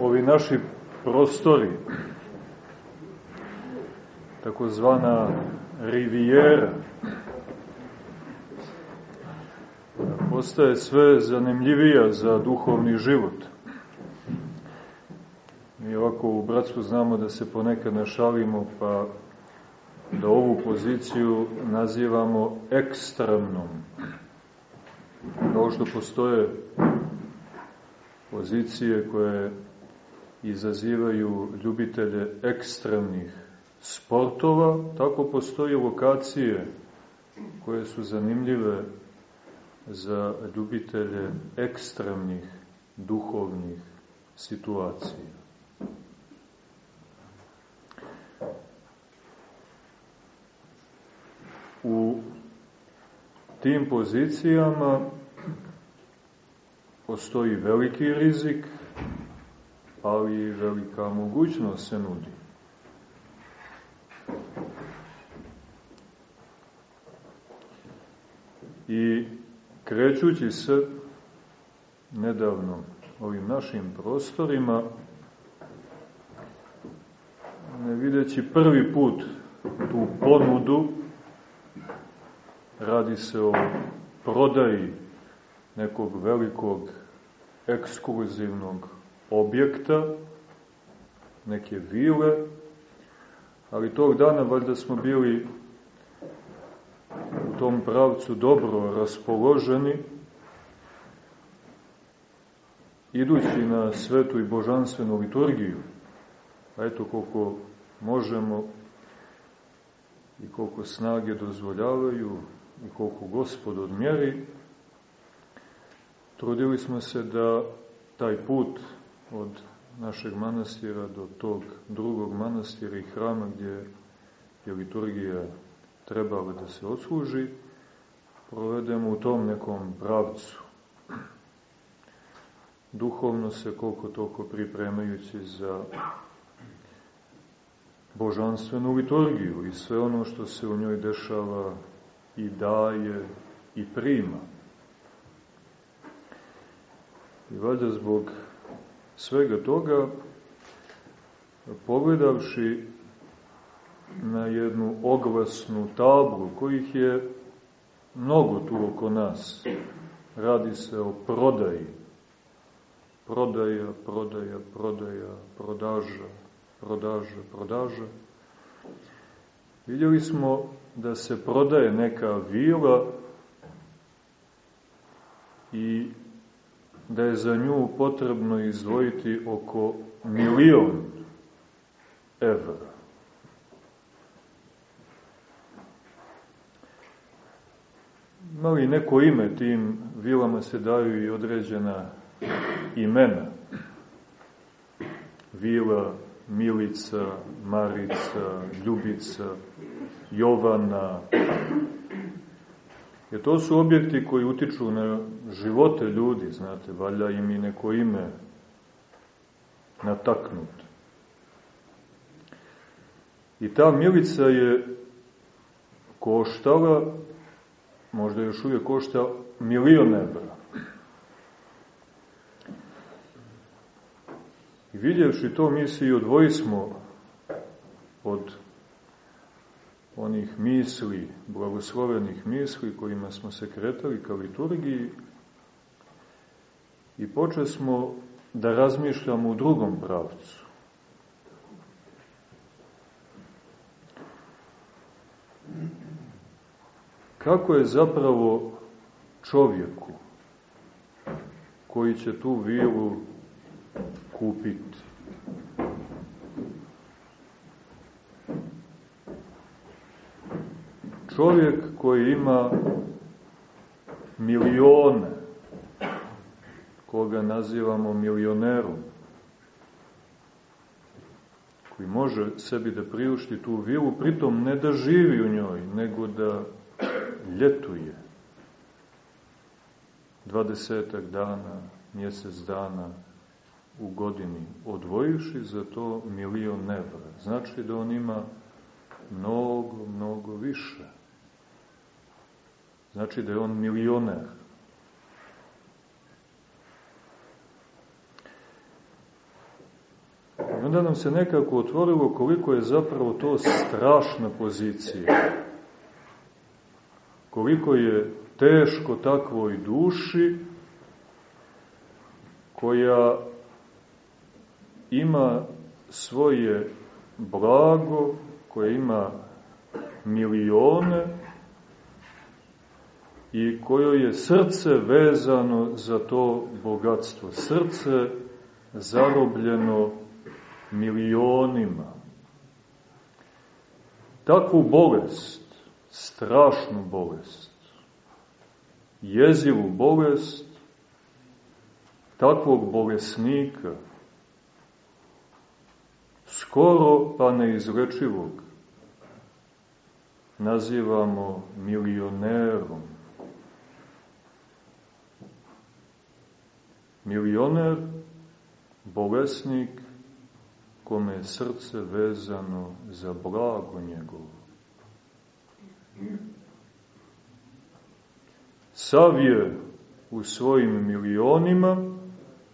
ovi naši prostori, takozvana rivijera, postaje sve zanimljivija za duhovni život. Mi ovako u bratstvu znamo da se ponekad našalimo, pa da ovu poziciju nazivamo ekstremnom. Kao što postoje pozicije koje izazivaju ljubitelje ekstremnih sportova, tako postoje lokacije koje su zanimljive za ljubitelje ekstremnih duhovnih situacija. U tim pozicijama postoji veliki rizik, ali i velika mogućnost se nudi. I krećući se nedavno ovim našim prostorima, ne videći prvi put tu ponudu, radi se o prodaji nekog velikog ekskluzivnog objekta, neke vile, ali tog dana valjda smo bili u tom pravcu dobro raspoloženi, idući na svetu i božanstvenu liturgiju, a eto koliko možemo i koliko snage dozvoljavaju i koliko gospod odmjeri, trudili smo se da taj put od našeg manastira do tog drugog manastira i hrama gdje je liturgija trebala da se odsluži, provedemo u tom nekom pravcu. Duhovno se koliko toliko pripremajući za božanstvenu liturgiju i sve ono što se u njoj dešava i daje i prima. I valjda zbog svega toga, pogledavši na jednu oglasnu tablu, kojih je mnogo tu oko nas, radi se o prodaji, prodaja, prodaja, prodaja, prodaža, prodaža, prodaža. Vidjeli smo da se prodaje neka vila i da je za nju potrebno izdvojiti oko milion evra. Ima li neko ime tim vilama se daju i određena imena? Vila Milica, Marica, Ljubica, Jovana. Jer to su objekti koji utiču na živote ljudi, znate, valja im i neko ime nataknut. I ta Milica je koštala, možda još uvijek košta milion evra. I vidjevši to, mi se i odvojismo od onih misli, blagoslovenih misli kojima smo se kretali ka liturgiji i počeli smo da razmišljamo u drugom pravcu. Kako je zapravo čovjeku koji će tu vilu kupiti? Čovjek koji ima milione, koga nazivamo milionerom, koji može sebi da priušti tu vilu, pritom ne da živi u njoj, nego da ljetuje. Dvadesetak dana, mjesec dana u godini, odvojivši za to milion evra. Znači da on ima mnogo, mnogo više. Znači da je on milioner. onda nam se nekako otvorilo koliko je zapravo to strašna pozicija. Koliko je teško takvoj duši koja ima svoje blago, koja ima milione i kojoj je srce vezano za to bogatstvo. Srce zarobljeno milionima. Takvu bolest, strašnu bolest, jezivu bolest, takvog bolesnika, skoro pa neizlečivog, nazivamo milionerom. Milioner, bolesnik, kome je srce vezano za blago njegovo. Sav je u svojim milionima,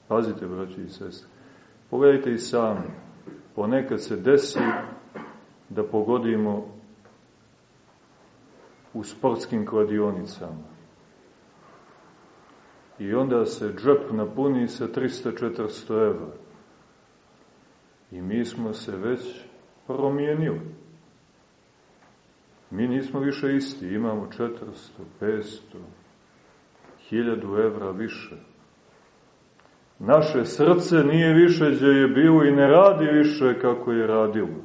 pazite braći i sestre, pogledajte i sami, ponekad se desi da pogodimo u sportskim kladionicama. I onda se džep napuni sa 300-400 evra. I mi smo se već promijenili. Mi nismo više isti, imamo 400, 500, 1000 evra više. Naše srce nije više gdje je bilo i ne radi više kako je radilo.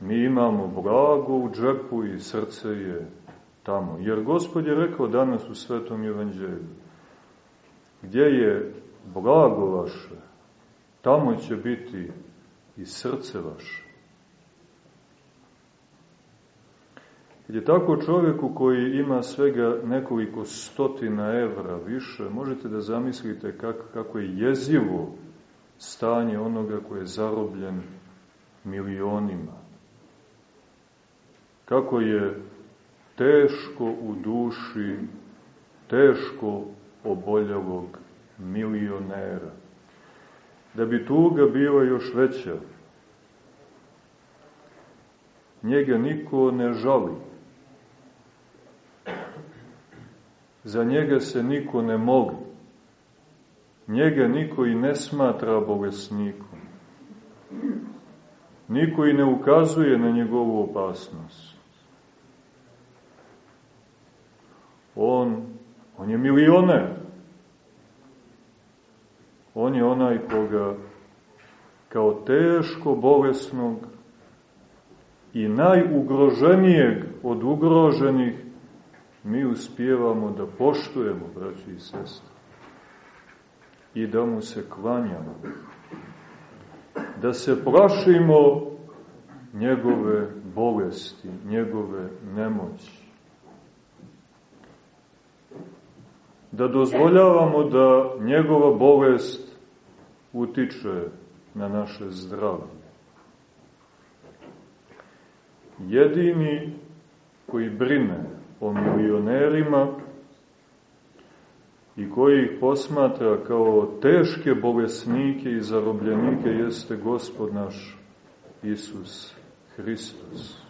Mi imamo blago u džepu i srce je tamo. Jer Gospod je rekao danas u Svetom Evanđelju, gdje je blago vaše, tamo će biti i srce vaše. Kad tako čovjeku koji ima svega nekoliko stotina evra više, možete da zamislite kako, kako je jezivo stanje onoga koji je zarobljen milionima. Kako je teško u duši, teško oboljelog milionera. Da bi tuga bila još veća, njega niko ne žali. Za njega se niko ne moli. Njega niko i ne smatra bolesnikom. Niko i ne ukazuje na njegovu opasnost. On, on je milioner. On je onaj koga kao teško bolesnog i najugroženijeg od ugroženih mi uspijevamo da poštujemo, braći i sestre, i da mu se klanjamo, da se plašimo njegove bolesti, njegove nemoći, da dozvoljavamo da njegova bolest utiče na naše zdravlje. Jedini koji brine o milionerima i koji ih posmatra kao teške bolesnike i zarobljenike jeste Gospod naš Isus Hristos.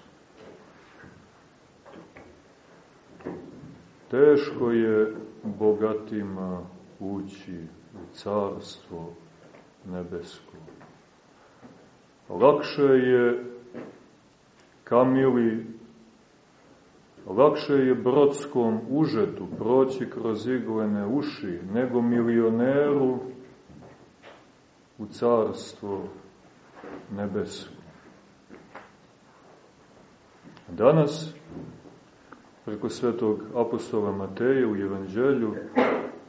Teško je bogatima ući u carstvo nebesko. Lakše je Kamili Lakše je brodskom užetu proći kroz iglene uši nego milioneru u carstvo nebesko. Danas, preko svetog apostola Mateja u Evanđelju,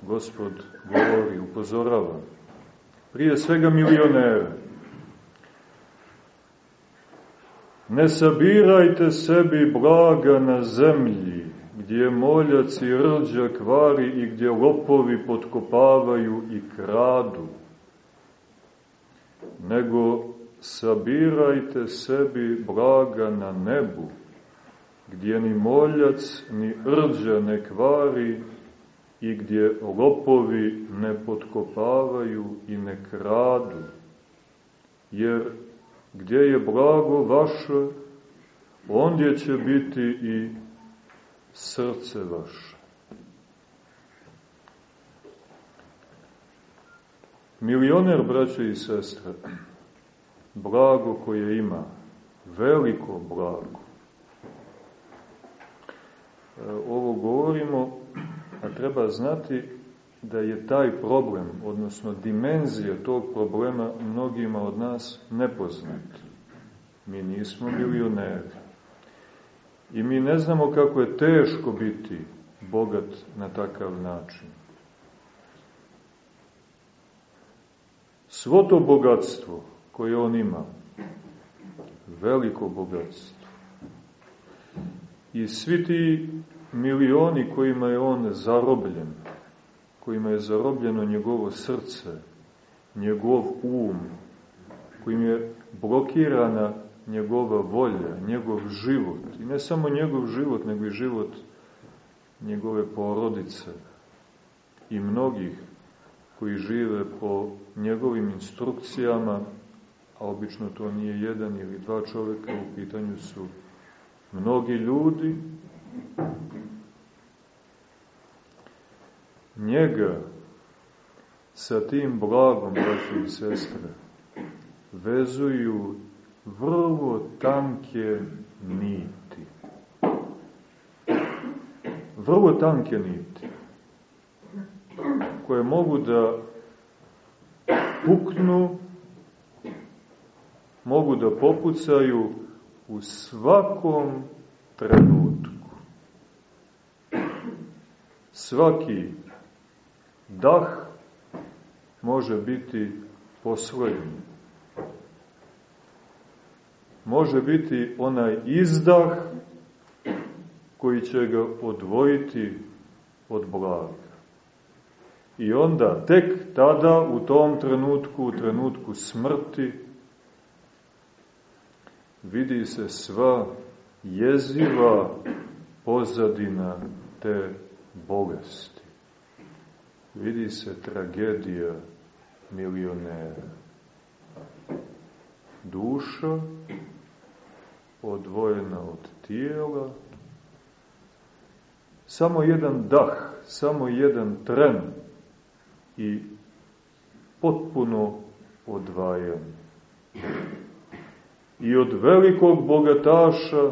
Gospod govori, upozorava, prije svega milionere, Ne sabirajte sebi blaga na zemlji, gdje moljac i rđa kvari i gdje lopovi potkopavaju i kradu, nego sabirajte sebi blaga na nebu, gdje ni moljac ni rđa ne kvari i gdje lopovi ne potkopavaju i ne kradu, jer gdje je blago vaše, ondje će biti i srce vaše. Milioner, braće i sestre, blago koje ima, veliko blago. E, ovo govorimo, a treba znati da je taj problem, odnosno dimenzija tog problema mnogima od nas nepoznat. Mi nismo milioneri. I mi ne znamo kako je teško biti bogat na takav način. Svo to bogatstvo koje on ima, veliko bogatstvo, i svi ti milioni kojima je on zarobljen, kojima je zarobljeno njegovo srce, njegov um, kojim je blokirana njegova volja, njegov život. I ne samo njegov život, nego i život njegove porodice i mnogih koji žive po njegovim instrukcijama, a obično to nije jedan ili dva čoveka, u pitanju su mnogi ljudi, njega sa tim blagom, braći i sestre, vezuju vrlo tanke niti. Vrlo tanke niti, koje mogu da puknu, mogu da popucaju u svakom trenutku. Svaki dah može biti poslednji. Može biti onaj izdah koji će ga odvojiti od blaga. I onda, tek tada, u tom trenutku, u trenutku smrti, vidi se sva jeziva pozadina te bolesti. Vidi se tragedija milionera. Duša odvojena od tijela, samo jedan dah, samo jedan tren i potpuno odvajanje i od velikog bogataša,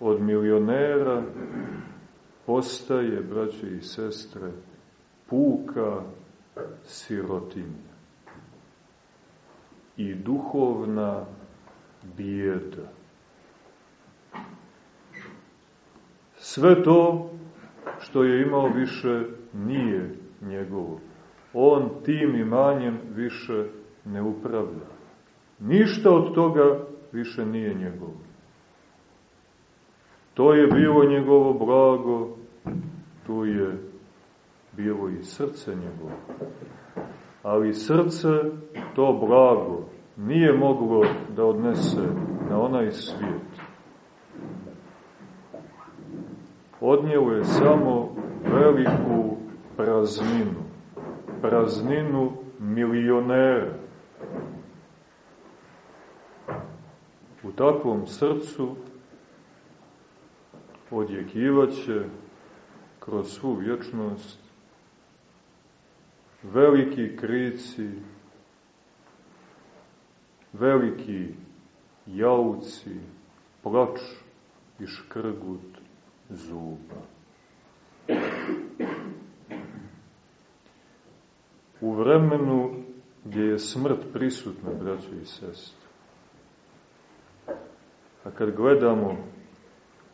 od milionera, postaje, braće i sestre, puka sirotinja i duhovna bijeda. Sve to što je imao više nije njegovo. On tim imanjem više ne upravlja. Ništa od toga više nije njegovo. To je bilo njegovo blago, tu je bilo i srce njegovo. Ali srce, to blago, nije moglo da odnese na onaj svijet. Odnijelo je samo veliku prazninu, prazninu milionera, u takvom srcu odjekivaće kroz svu vječnost veliki krici, veliki jauci, plač i škrgut zuba. U vremenu gdje je smrt prisutna, braćo i sestre, A kad gledamo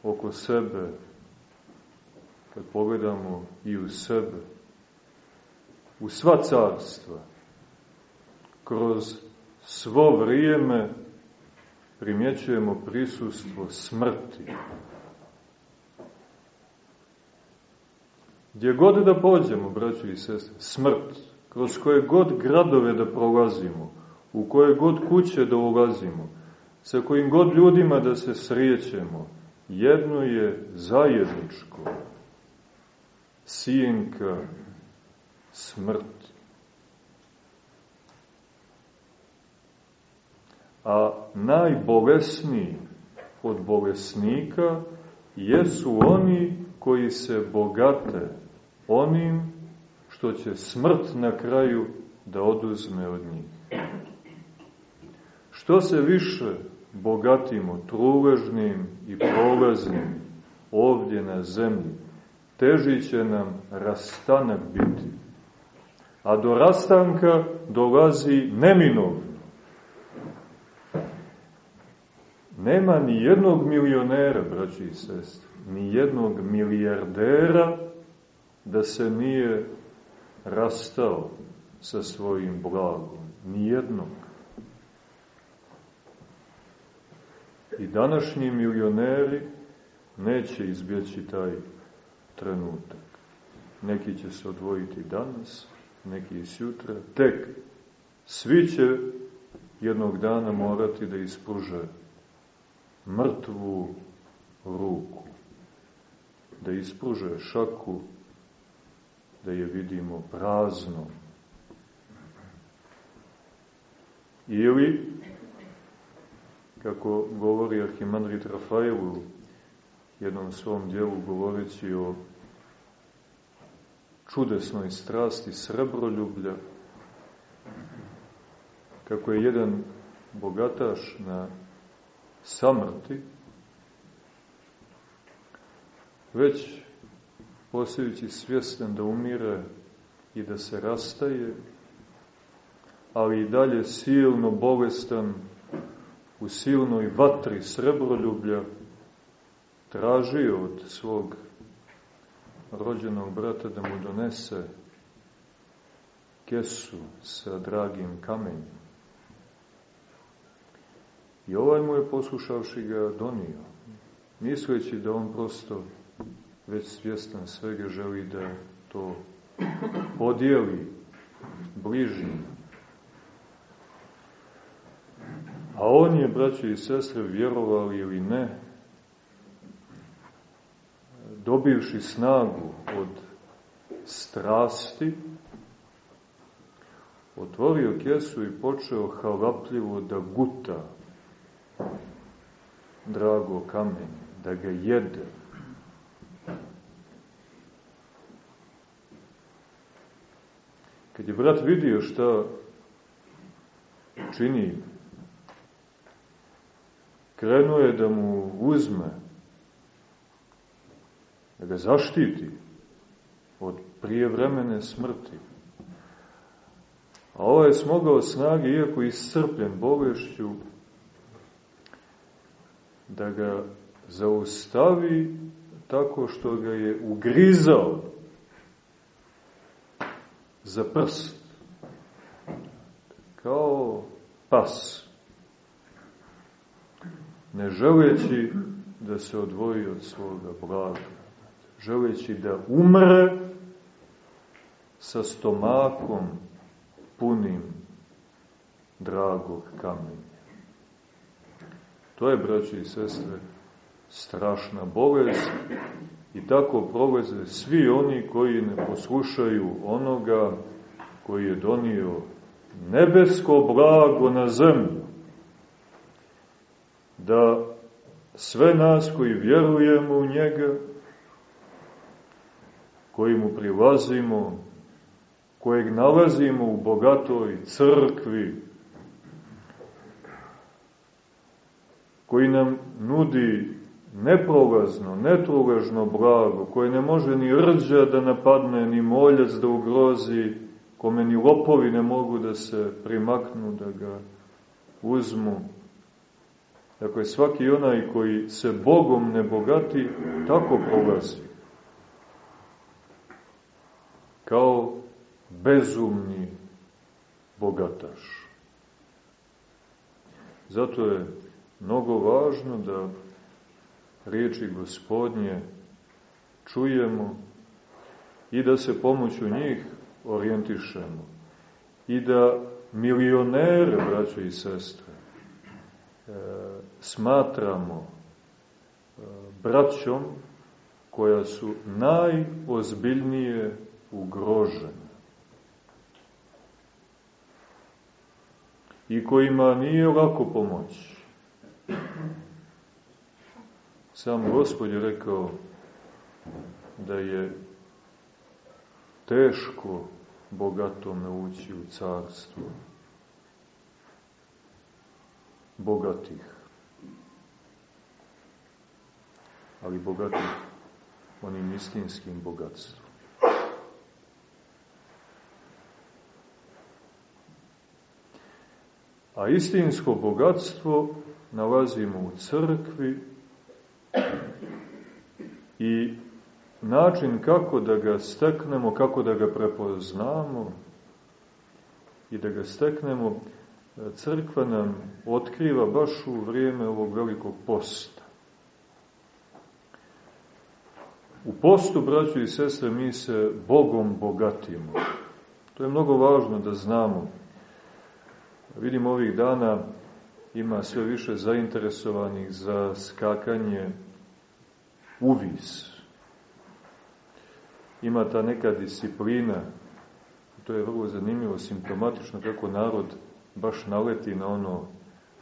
oko sebe, kad pogledamo i u sebe, u sva carstva, kroz svo vrijeme primjećujemo prisustvo smrti. Gdje god da pođemo, braćo i sestre, smrt, kroz koje god gradove da prolazimo, u koje god kuće da ulazimo, sa kojim god ljudima da se srijećemo, jedno je zajedničko. sijenka smrti. A najbolesniji od bolesnika jesu oni koji se bogate onim što će smrt na kraju da oduzme od njih. Što se više bogatimo truležnim i prolaznim ovdje na zemlji, teži će nam rastanak biti. A do rastanka dolazi neminovno. Nema ni jednog milionera, braći i sestri, ni jednog milijardera da se nije rastao sa svojim blagom. Nijednog. I današnji milioneri neće izbjeći taj trenutak. Neki će se odvojiti danas, neki i sutra, tek svi će jednog dana morati da ispruže mrtvu ruku, da ispruže šaku, da je vidimo praznom. Ili, kako govori Arhimandrit Rafael u jednom svom dijelu govoreći o čudesnoj strasti srebroljublja, kako je jedan bogataš na samrti, već posljedući svjestan da umire i da se rastaje, ali i dalje silno bolestan u silnoj vatri srebroljublja, tražio od svog rođenog brata da mu donese kesu sa dragim kamenjem. I ovaj mu je poslušavši ga donio, misleći da on prosto već svjestan svega želi da to podijeli bližnjim. A on je, braći i sestre, vjerovali ili ne, dobivši snagu od strasti, otvorio kesu i počeo halapljivo da guta drago kamenje, da ga jede. Kad je brat vidio šta čini, krenuo je da mu uzme, da ga zaštiti od prijevremene smrti. A ovo je smogao snage, iako iscrpljen bolešću, da ga zaustavi tako što ga je ugrizao za prst, kao pas, ne želeći da se odvoji od svoga blaga, želeći da umre sa stomakom punim dragog kamenja. To je, braći i sestre, strašna bolest i tako prolaze svi oni koji ne poslušaju onoga koji je donio nebesko blago na zemlju. Da sve nas koji vjerujemo u njega, koji mu prilazimo, kojeg nalazimo u bogatoj crkvi, koji nam nudi neprolazno, netruležno blago, koje ne može ni rđa da napadne, ni moljac da ugrozi, kome ni lopovi ne mogu da se primaknu, da ga uzmu. Dakle, svaki onaj koji se Bogom ne bogati, tako prolazi. Kao bezumni bogataš. Zato je mnogo važno da riječi gospodnje čujemo i da se pomoću njih orijentišemo i da milionere, braćo i sestre, smatramo e, braćom koja su najozbiljnije ugrožene. I kojima nije lako pomoći. Sam Gospod je rekao da je teško bogatome ući u carstvo bogatih. Ali bogatih onim istinskim bogatstvom. A istinsko bogatstvo nalazimo u crkvi i način kako da ga steknemo, kako da ga prepoznamo i da ga steknemo, crkva nam otkriva baš u vrijeme ovog velikog posta. U postu, braćo i sestre, mi se Bogom bogatimo. To je mnogo važno da znamo. Vidimo ovih dana ima sve više zainteresovanih za skakanje uvis. Ima ta neka disciplina, to je vrlo zanimljivo, simptomatično kako narod baš naleti na ono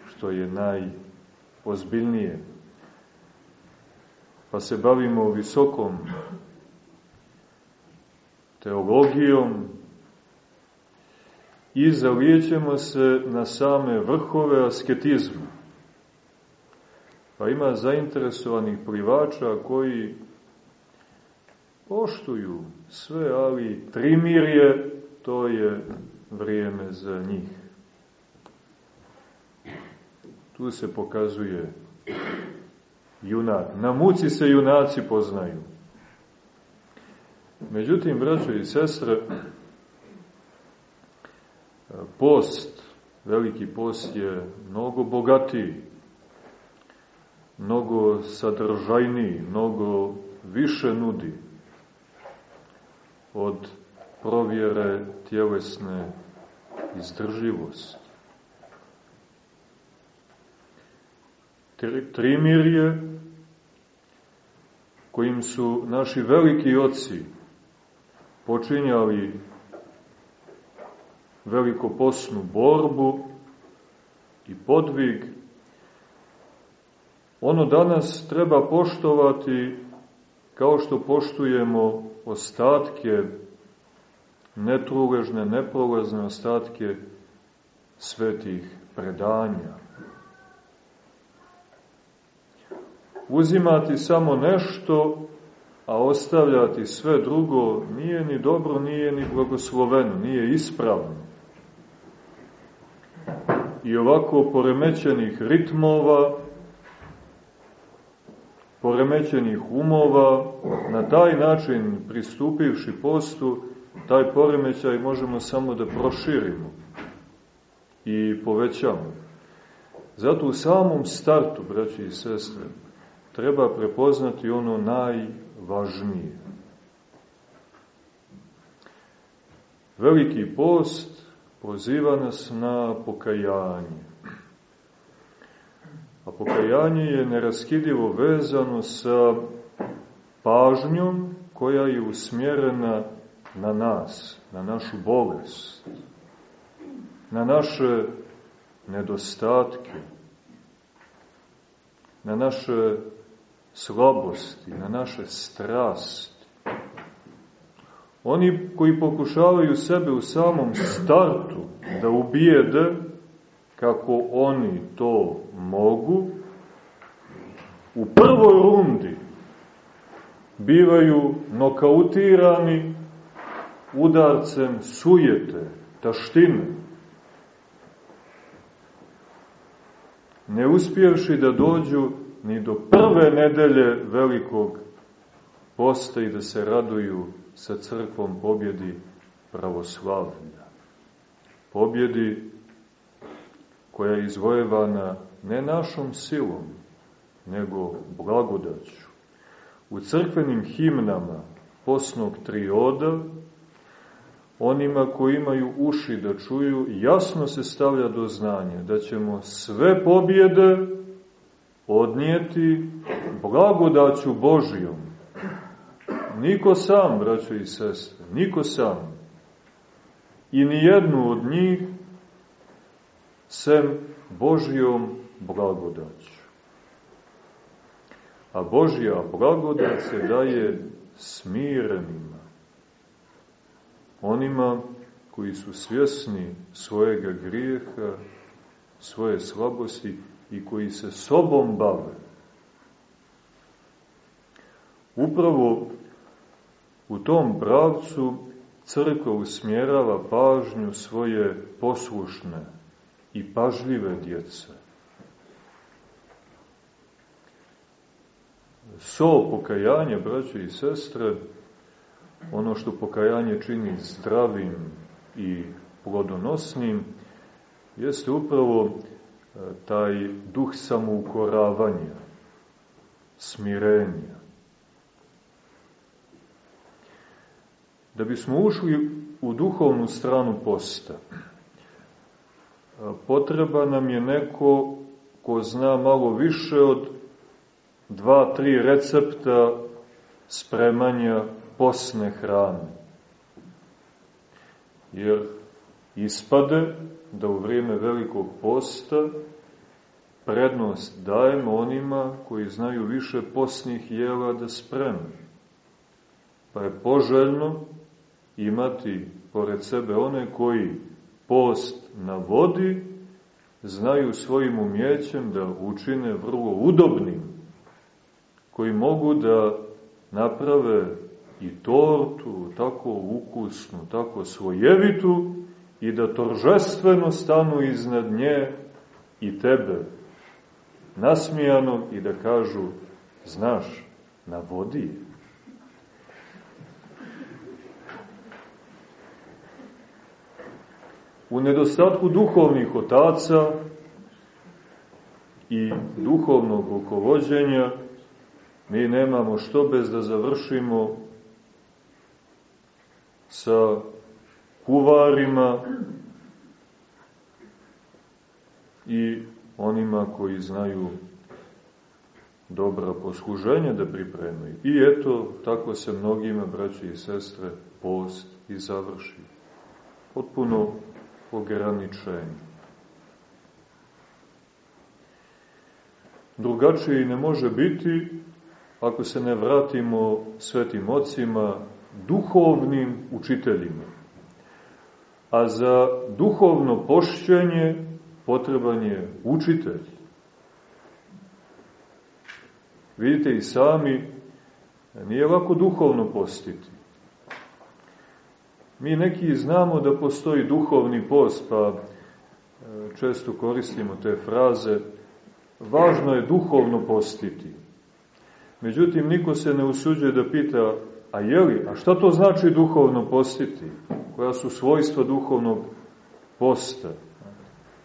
što je najozbiljnije. Pa se bavimo visokom teologijom i zalijećemo se na same vrhove asketizma. Pa ima zainteresovanih plivača koji poštuju sve, ali trimirje, to je vrijeme za njih. Tu se pokazuje junak. Na muci se junaci poznaju. Međutim, braćo i sestre, post, veliki post je mnogo bogatiji, mnogo sadržajniji, mnogo više nudi od provjere tjelesne izdrživosti. Trimirje kojim su naši veliki oci počinjali velikoposnu borbu i podvig, ono danas treba poštovati kao što poštujemo ostatke, netruležne, neprolazne ostatke svetih predanja. Uzimati samo nešto, a ostavljati sve drugo nije ni dobro, nije ni blagosloveno, nije ispravno. I ovako poremećenih ritmova, poremećenih umova, na taj način pristupivši postu, taj poremećaj možemo samo da proširimo i povećamo. Zato u samom startu, braći i sestre, treba prepoznati ono najvažnije. Veliki post poziva nas na pokajanje. A pokajanje je neraskidivo vezano sa pažnjom koja je usmjerena na nas, na našu bolest, na naše nedostatke, na naše slabosti, na naše strasti. Oni koji pokušavaju sebe u samom startu da ubijede kako oni to mogu, u prvoj rundi bivaju nokautirani udarcem sujete, taštine. Ne uspjevši da dođu ni do prve nedelje velikog posta i da se raduju sa crkvom pobjedi pravoslavlja. Pobjedi koja je izvojevana ne našom silom, nego blagodaću. U crkvenim himnama posnog trioda, onima koji imaju uši da čuju, jasno se stavlja do znanja da ćemo sve pobjede odnijeti blagodaću Božijom, Niko sam, braćo i sestre, niko sam. I ni jednu od njih sem Božijom blagodaću. A Božja blagodat se daje smirenima. Onima koji su svjesni svojega grijeha, svoje slabosti i koji se sobom bave. Upravo u tom pravcu crkva usmjerava pažnju svoje poslušne i pažljive djece. So pokajanje, braće i sestre, ono što pokajanje čini zdravim i plodonosnim, jeste upravo taj duh samoukoravanja, smirenja. Da bismo ušli u duhovnu stranu posta, potreba nam je neko ko zna malo više od dva, tri recepta spremanja posne hrane. Jer ispade da u vrijeme velikog posta prednost dajemo onima koji znaju više posnih jela da spreme. Pa je poželjno imati pored sebe one koji post navodi, znaju svojim umjećem da učine vrlo udobnim, koji mogu da naprave i tortu tako ukusnu, tako svojevitu i da toržestveno stanu iznad nje i tebe, nasmijano i da kažu, znaš, navodi je. U nedostatku duhovnih otaca i duhovnog rukovođenja mi nemamo što bez da završimo sa kuvarima i onima koji znaju dobra posluženja da pripremaju. I eto, tako se mnogima, braći i sestre, post i završi. Potpuno ograničenje. Drugačije ne može biti ako se ne vratimo svetim ocima, duhovnim učiteljima. A za duhovno pošćenje potreban je učitelj. Vidite i sami, nije lako duhovno postiti. Mi neki znamo da postoji duhovni post, pa e, često koristimo te fraze, važno je duhovno postiti. Međutim, niko se ne usuđuje da pita, a jeli, a šta to znači duhovno postiti? Koja su svojstva duhovnog posta?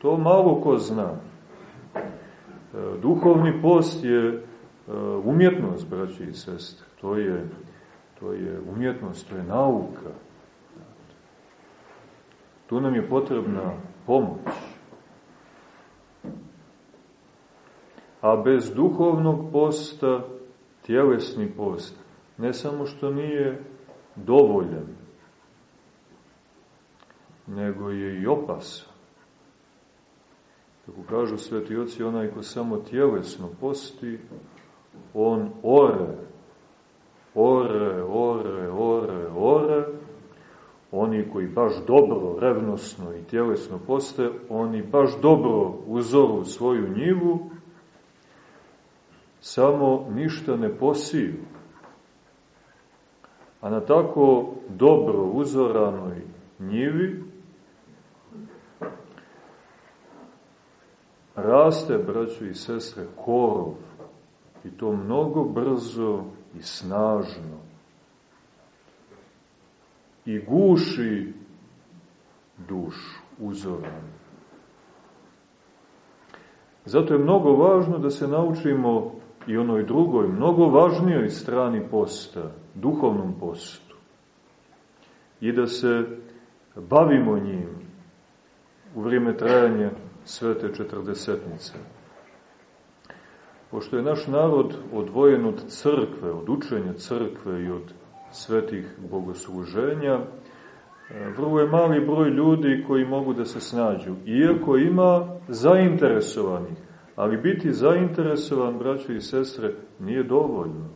To malo ko zna. E, duhovni post je e, umjetnost, braći i sestre. To je, to je umjetnost, to je nauka. Tu nam je potrebna pomoć. A bez duhovnog posta, tjelesni post, ne samo što nije dovoljan, nego je i opasan. Kako kažu sveti oci, onaj ko samo tjelesno posti, on ore, ore, ore, ore, ore, oni koji baš dobro, revnosno i tjelesno poste, oni baš dobro uzoru svoju njivu, samo ništa ne posiju. A na tako dobro uzoranoj njivi raste, braćo i sestre, korov. I to mnogo brzo i snažno i guši dušu uzoranu. Zato je mnogo važno da se naučimo i onoj drugoj, mnogo važnijoj strani posta, duhovnom postu. I da se bavimo njim u vrijeme trajanja svete četrdesetnice. Pošto je naš narod odvojen od crkve, od učenja crkve i od svetih bogosluženja. Vrlo je mali broj ljudi koji mogu da se snađu, iako ima zainteresovanih. Ali biti zainteresovan, braćo i sestre, nije dovoljno.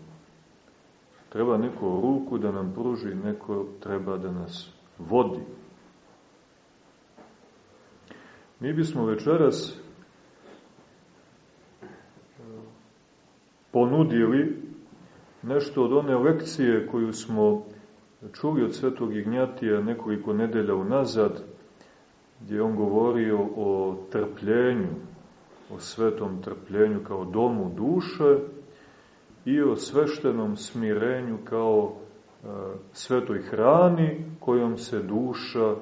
Treba neko ruku da nam pruži, neko treba da nas vodi. Mi bismo večeras e, ponudili nešto od one lekcije koju smo čuli od svetog Ignjatija nekoliko nedelja unazad, gdje on govorio o trpljenju, o svetom trpljenju kao domu duše i o sveštenom smirenju kao e, svetoj hrani kojom se duša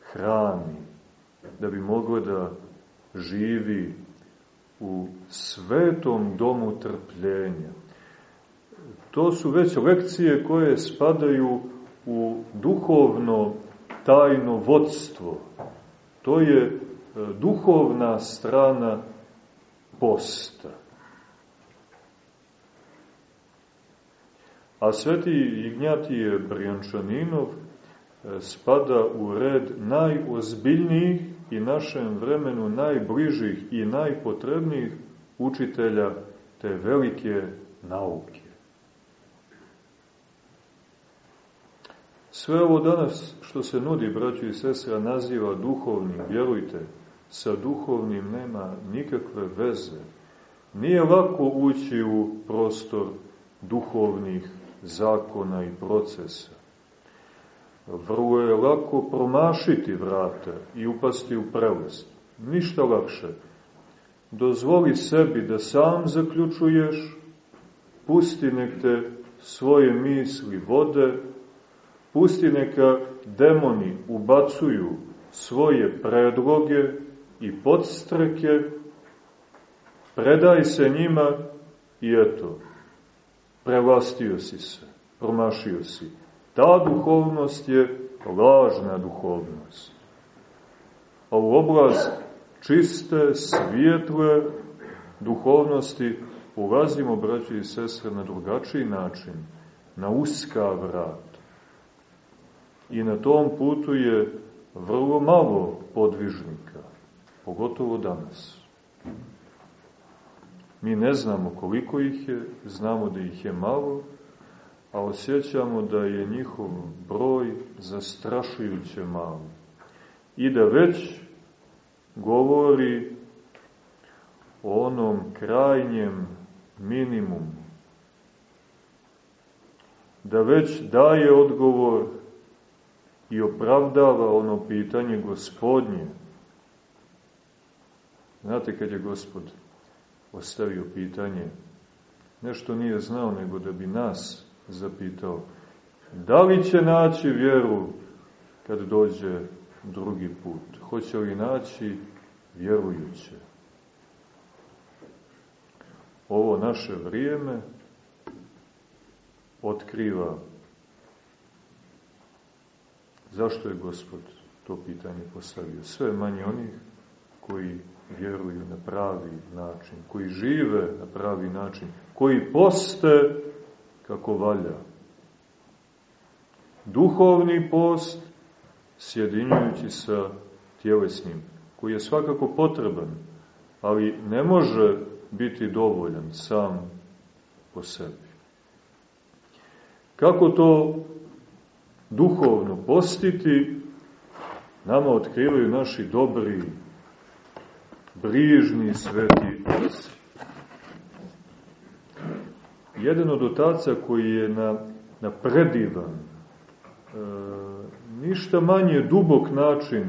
hrani, da bi mogla da živi u svetom domu trpljenja. To su već lekcije koje spadaju u duhovno tajno vodstvo. To je e, duhovna strana posta. A sveti Ignjatije Brijančaninov e, spada u red najozbiljnijih i našem vremenu najbližih i najpotrebnijih učitelja te velike nauke. Sve ovo danas što se nudi, braću i sestra, naziva duhovnim, vjerujte, sa duhovnim nema nikakve veze. Nije lako ući u prostor duhovnih zakona i procesa. Vrlo je lako promašiti vrata i upasti u prelest. Ništa lakše. Dozvoli sebi da sam zaključuješ, pusti nek te svoje misli vode, pusti neka demoni ubacuju svoje predloge i podstreke, predaj se njima i eto, prevlastio si se, promašio si. Ta duhovnost je lažna duhovnost. A u oblast čiste, svijetle duhovnosti ulazimo, braći i sestre, na drugačiji način, na uska vrata. I na tom putu je vrlo malo podvižnika, pogotovo danas. Mi ne znamo koliko ih je, znamo da ih je malo, a osjećamo da je njihov broj zastrašujuće malo. I da već govori o onom krajnjem minimumu. Da već daje odgovor i opravdava ono pitanje gospodnje. Znate kad je gospod ostavio pitanje, nešto nije znao nego da bi nas zapitao, da li će naći vjeru kad dođe drugi put? Hoće li naći vjerujuće? Ovo naše vrijeme otkriva zašto je Gospod to pitanje postavio. Sve manje onih koji vjeruju na pravi način, koji žive na pravi način, koji poste kako valja. Duhovni post sjedinjujući sa tjelesnim, koji je svakako potreban, ali ne može biti dovoljan sam po sebi. Kako to duhovno postiti, nama otkrivaju naši dobri brižni sveti oci. Jedan od otaca koji je na, na predivan, e, ništa manje dubok način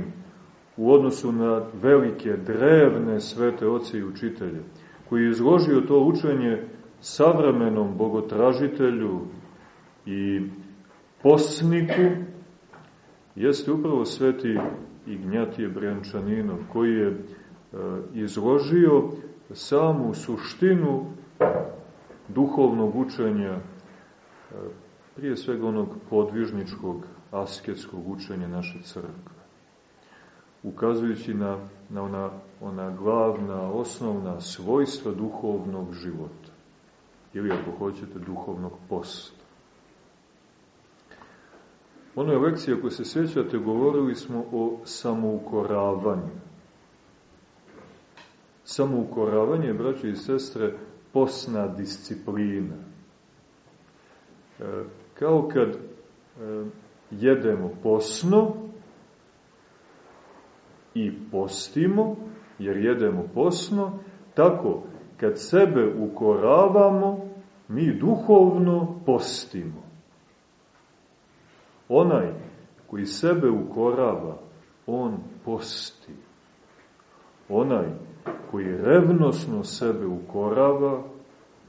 u odnosu na velike, drevne svete oce i učitelje, koji je izložio to učenje savremenom bogotražitelju i posniku, jeste upravo sveti Ignjatije Brjančaninov, koji je E, izložio samu suštinu duhovnog učenja, e, prije svega onog podvižničkog, asketskog učenja naše crkve. Ukazujući na, na ona, ona glavna, osnovna svojstva duhovnog života. Ili ako hoćete, duhovnog posta. Ono je lekcija, ako se sjećate, govorili smo o samoukoravanju. Samoukoravanje, braći i sestre, posna disciplina. E, kao kad e, jedemo posno i postimo, jer jedemo posno, tako kad sebe ukoravamo, mi duhovno postimo. Onaj koji sebe ukorava, on posti. Onaj koji revnosno sebe ukorava,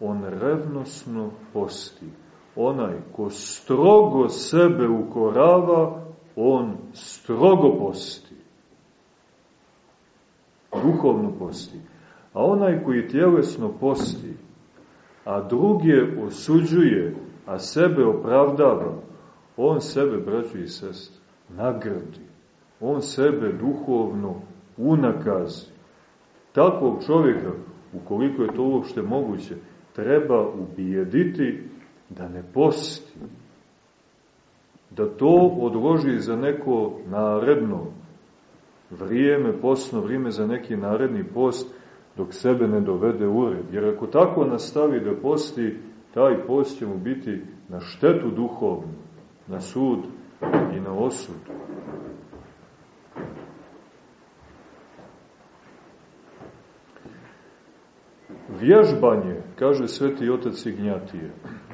on revnosno posti. Onaj ko strogo sebe ukorava, on strogo posti. Duhovno posti. A onaj koji tjelesno posti, a druge osuđuje, a sebe opravdava, on sebe, braću i sest, nagradi. On sebe duhovno unakazi. Takvog čovjeka, ukoliko je to uopšte moguće, treba ubijediti da ne posti. Da to odloži za neko naredno vrijeme, postno vrijeme za neki naredni post, dok sebe ne dovede u red. Jer ako tako nastavi da posti, taj post će mu biti na štetu duhovnu, na sud i na osud. Vježbanje, kaže sveti otac Ignjatije.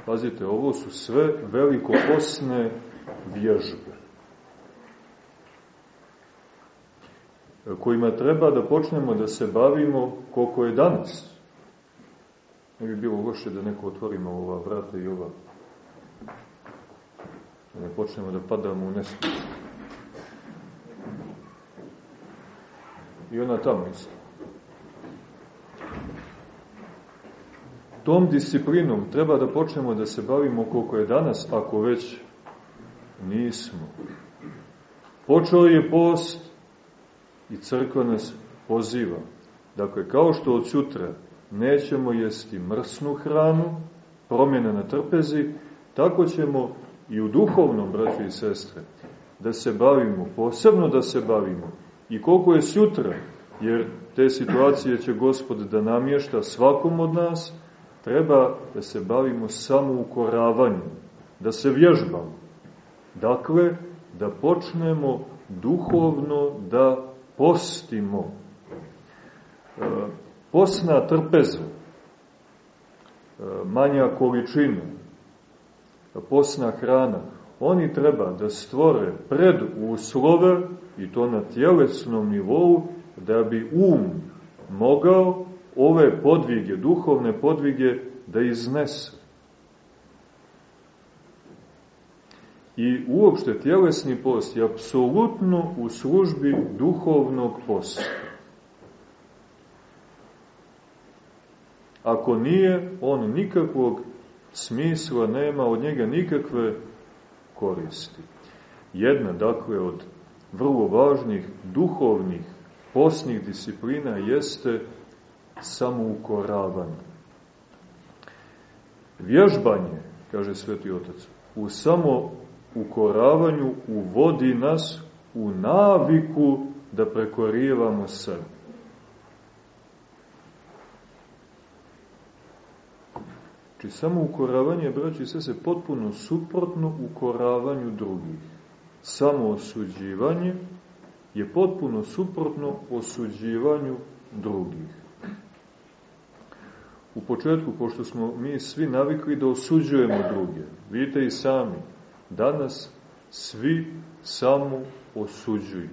Pazite, ovo su sve velikoposne vježbe. kojima treba da počnemo da se bavimo koliko je danas. Ne bi bilo loše da neko otvorimo ova vrata i ova. Da ne počnemo da padamo u nesku. I ona tamo isto. Tom disciplinom treba da počnemo da se bavimo koliko je danas, ako već nismo. Počeo je post, i crkva nas poziva. Dakle, kao što od sutra nećemo jesti mrsnu hranu, promjene na trpezi, tako ćemo i u duhovnom, braći i sestre, da se bavimo, posebno da se bavimo. I koliko je sutra, jer te situacije će Gospod da namješta svakom od nas, treba da se bavimo samo ukoravanjem, da se vježbamo. Dakle, da počnemo duhovno da postimo. E, posna trpeza, e, manja količina, posna hrana, oni treba da stvore pred uslove, i to na tjelesnom nivou, da bi um mogao ove podvige, duhovne podvige, da iznese. I uopšte tjelesni post je apsolutno u službi duhovnog posta. Ako nije, on nikakvog smisla nema, od njega nikakve koristi. Jedna, dakle, od vrlo važnih duhovnih postnih disciplina jeste samoukoravanje. Vježbanje, kaže Sveti Otac, u samo ukoravanju uvodi nas u naviku da prekorijevamo sebe. Či znači, samo ukoravanje, braći sve se potpuno suprotno ukoravanju drugih. Samo osuđivanje je potpuno suprotno osuđivanju drugih. U početku, pošto smo mi svi navikli da osuđujemo druge, vidite i sami, danas svi samo osuđuju.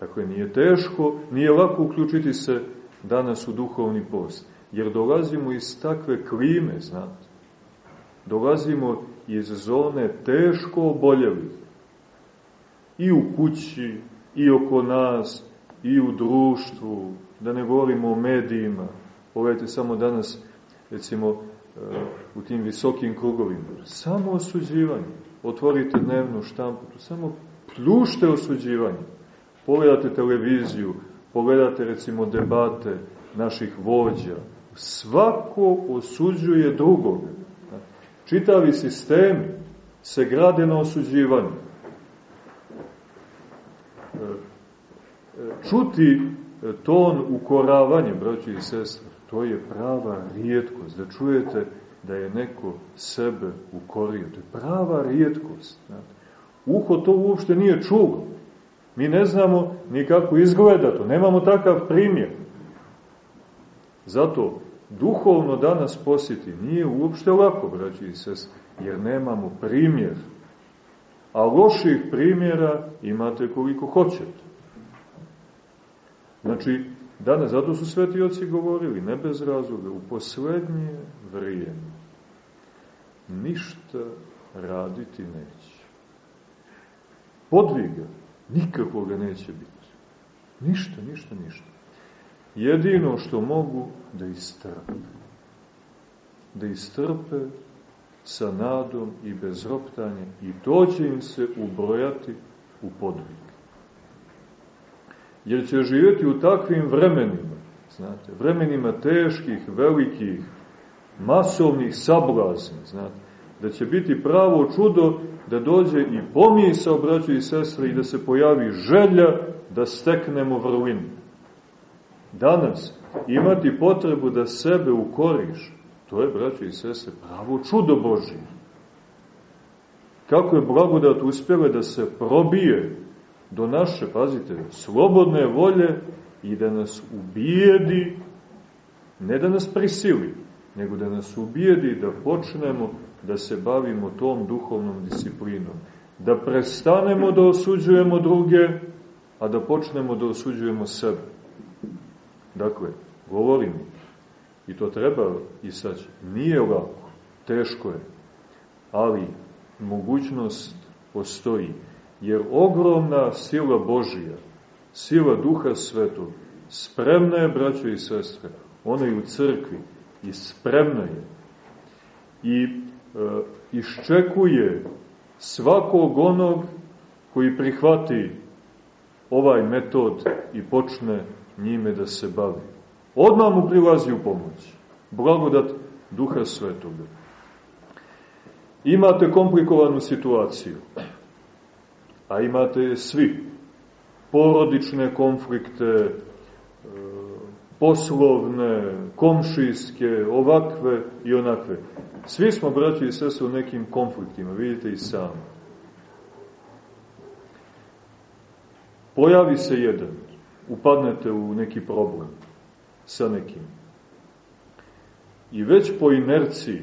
Dakle, nije teško, nije lako uključiti se danas u duhovni post, jer dolazimo iz takve klime, znate. Dolazimo iz zone teško oboljevih. I u kući, i oko nas, i u društvu, da ne govorimo o medijima. Pogledajte samo danas, recimo, u tim visokim krugovima. Samo osuđivanje. Otvorite dnevnu štampu, samo pljušte osuđivanje. Pogledate televiziju, pogledate recimo debate naših vođa. Svako osuđuje drugog. Čitavi sistemi se grade na osuđivanju. E, e, čuti ton ukoravanja, braći i sestre, to je prava rijetkost. Da čujete da je neko sebe ukorio. To je prava rijetkost. Uho to uopšte nije čulo. Mi ne znamo ni kako izgleda to. Nemamo takav primjer. Zato duhovno danas posjeti nije uopšte lako, braći i sestre, jer nemamo primjer. A loših primjera imate koliko hoćete. Znači, danas, zato su sveti oci govorili, ne bez razloga, u poslednje vrijeme ništa raditi neće. Podviga nikakvoga neće biti. Ništa, ništa, ništa. Jedino što mogu da istrpe. Da istrpe sa nadom i bez roptanja i to će im se ubrojati u podvig. Jer će živjeti u takvim vremenima, znate, vremenima teških, velikih, masovnih sablazni, znate, da će biti pravo čudo da dođe i pomisa, braćo i sestre, i da se pojavi želja da steknemo vrlinu. Danas imati potrebu da sebe ukoriš, to je, braćo i sestre, pravo čudo Božije. Kako je blagodat uspjela da se probije do naše, pazite, slobodne volje i da nas ubijedi, ne da nas prisili, nego da nas ubijedi da počnemo da se bavimo tom duhovnom disciplinom. Da prestanemo da osuđujemo druge, a da počnemo da osuđujemo sebe. Dakle, govorim, i to treba istaći, nije lako, teško je, ali mogućnost postoji, jer ogromna sila Božija, sila Duha Svetog, spremna je, braćo i sestre, ona je u crkvi i spremna je. I e, iščekuje svakog onog koji prihvati ovaj metod i počne njime da se bavi. Odmah mu prilazi u pomoć. Blagodat Duha Svetoga. Imate komplikovanu situaciju, a imate svi porodične konflikte, e, poslovne, komšijske, ovakve i onakve. Svi smo, braći i sese, u nekim konfliktima, vidite i sami. Pojavi se jedan, upadnete u neki problem sa nekim. I već po inerciji,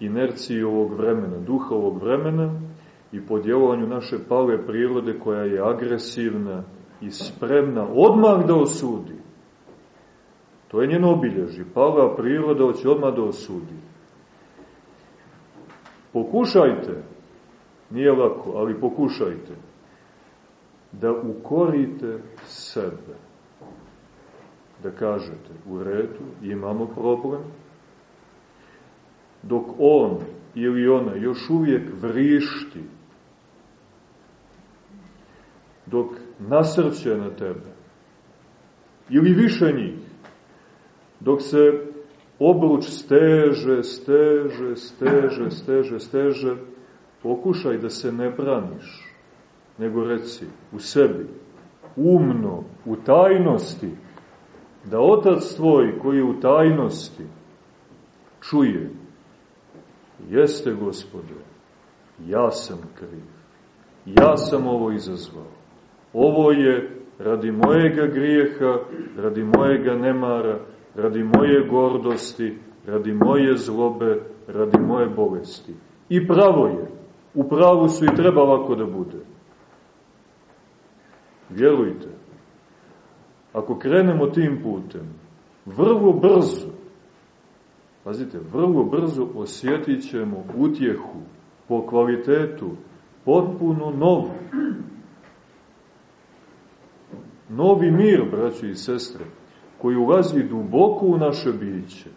inerciji ovog vremena, duha ovog vremena i po djelovanju naše pale prirode koja je agresivna i spremna odmah da osudi. To je njeno obilježi. Pala priroda hoće odmah da osudi. Pokušajte, nije lako, ali pokušajte, da ukorite sebe. Da kažete, u redu, imamo problem, dok on ili ona još uvijek vrišti, dok nasrće na tebe, ili više njih, dok se obruč steže, steže, steže, steže, steže, pokušaj da se ne braniš, nego reci u sebi, umno, u tajnosti, da otac tvoj koji u tajnosti čuje, jeste gospode, ja sam kriv, ja sam ovo izazvao, ovo je radi mojega grijeha, radi mojega nemara, radi moje gordosti, radi moje zlobe, radi moje bolesti. I pravo je, u pravu su i treba ovako da bude. Vjerujte, ako krenemo tim putem, vrlo brzo, pazite, vrlo brzo osjetit ćemo utjehu po kvalitetu, potpuno novu. Novi mir, braći i sestre, koji ulazi duboko u naše biće,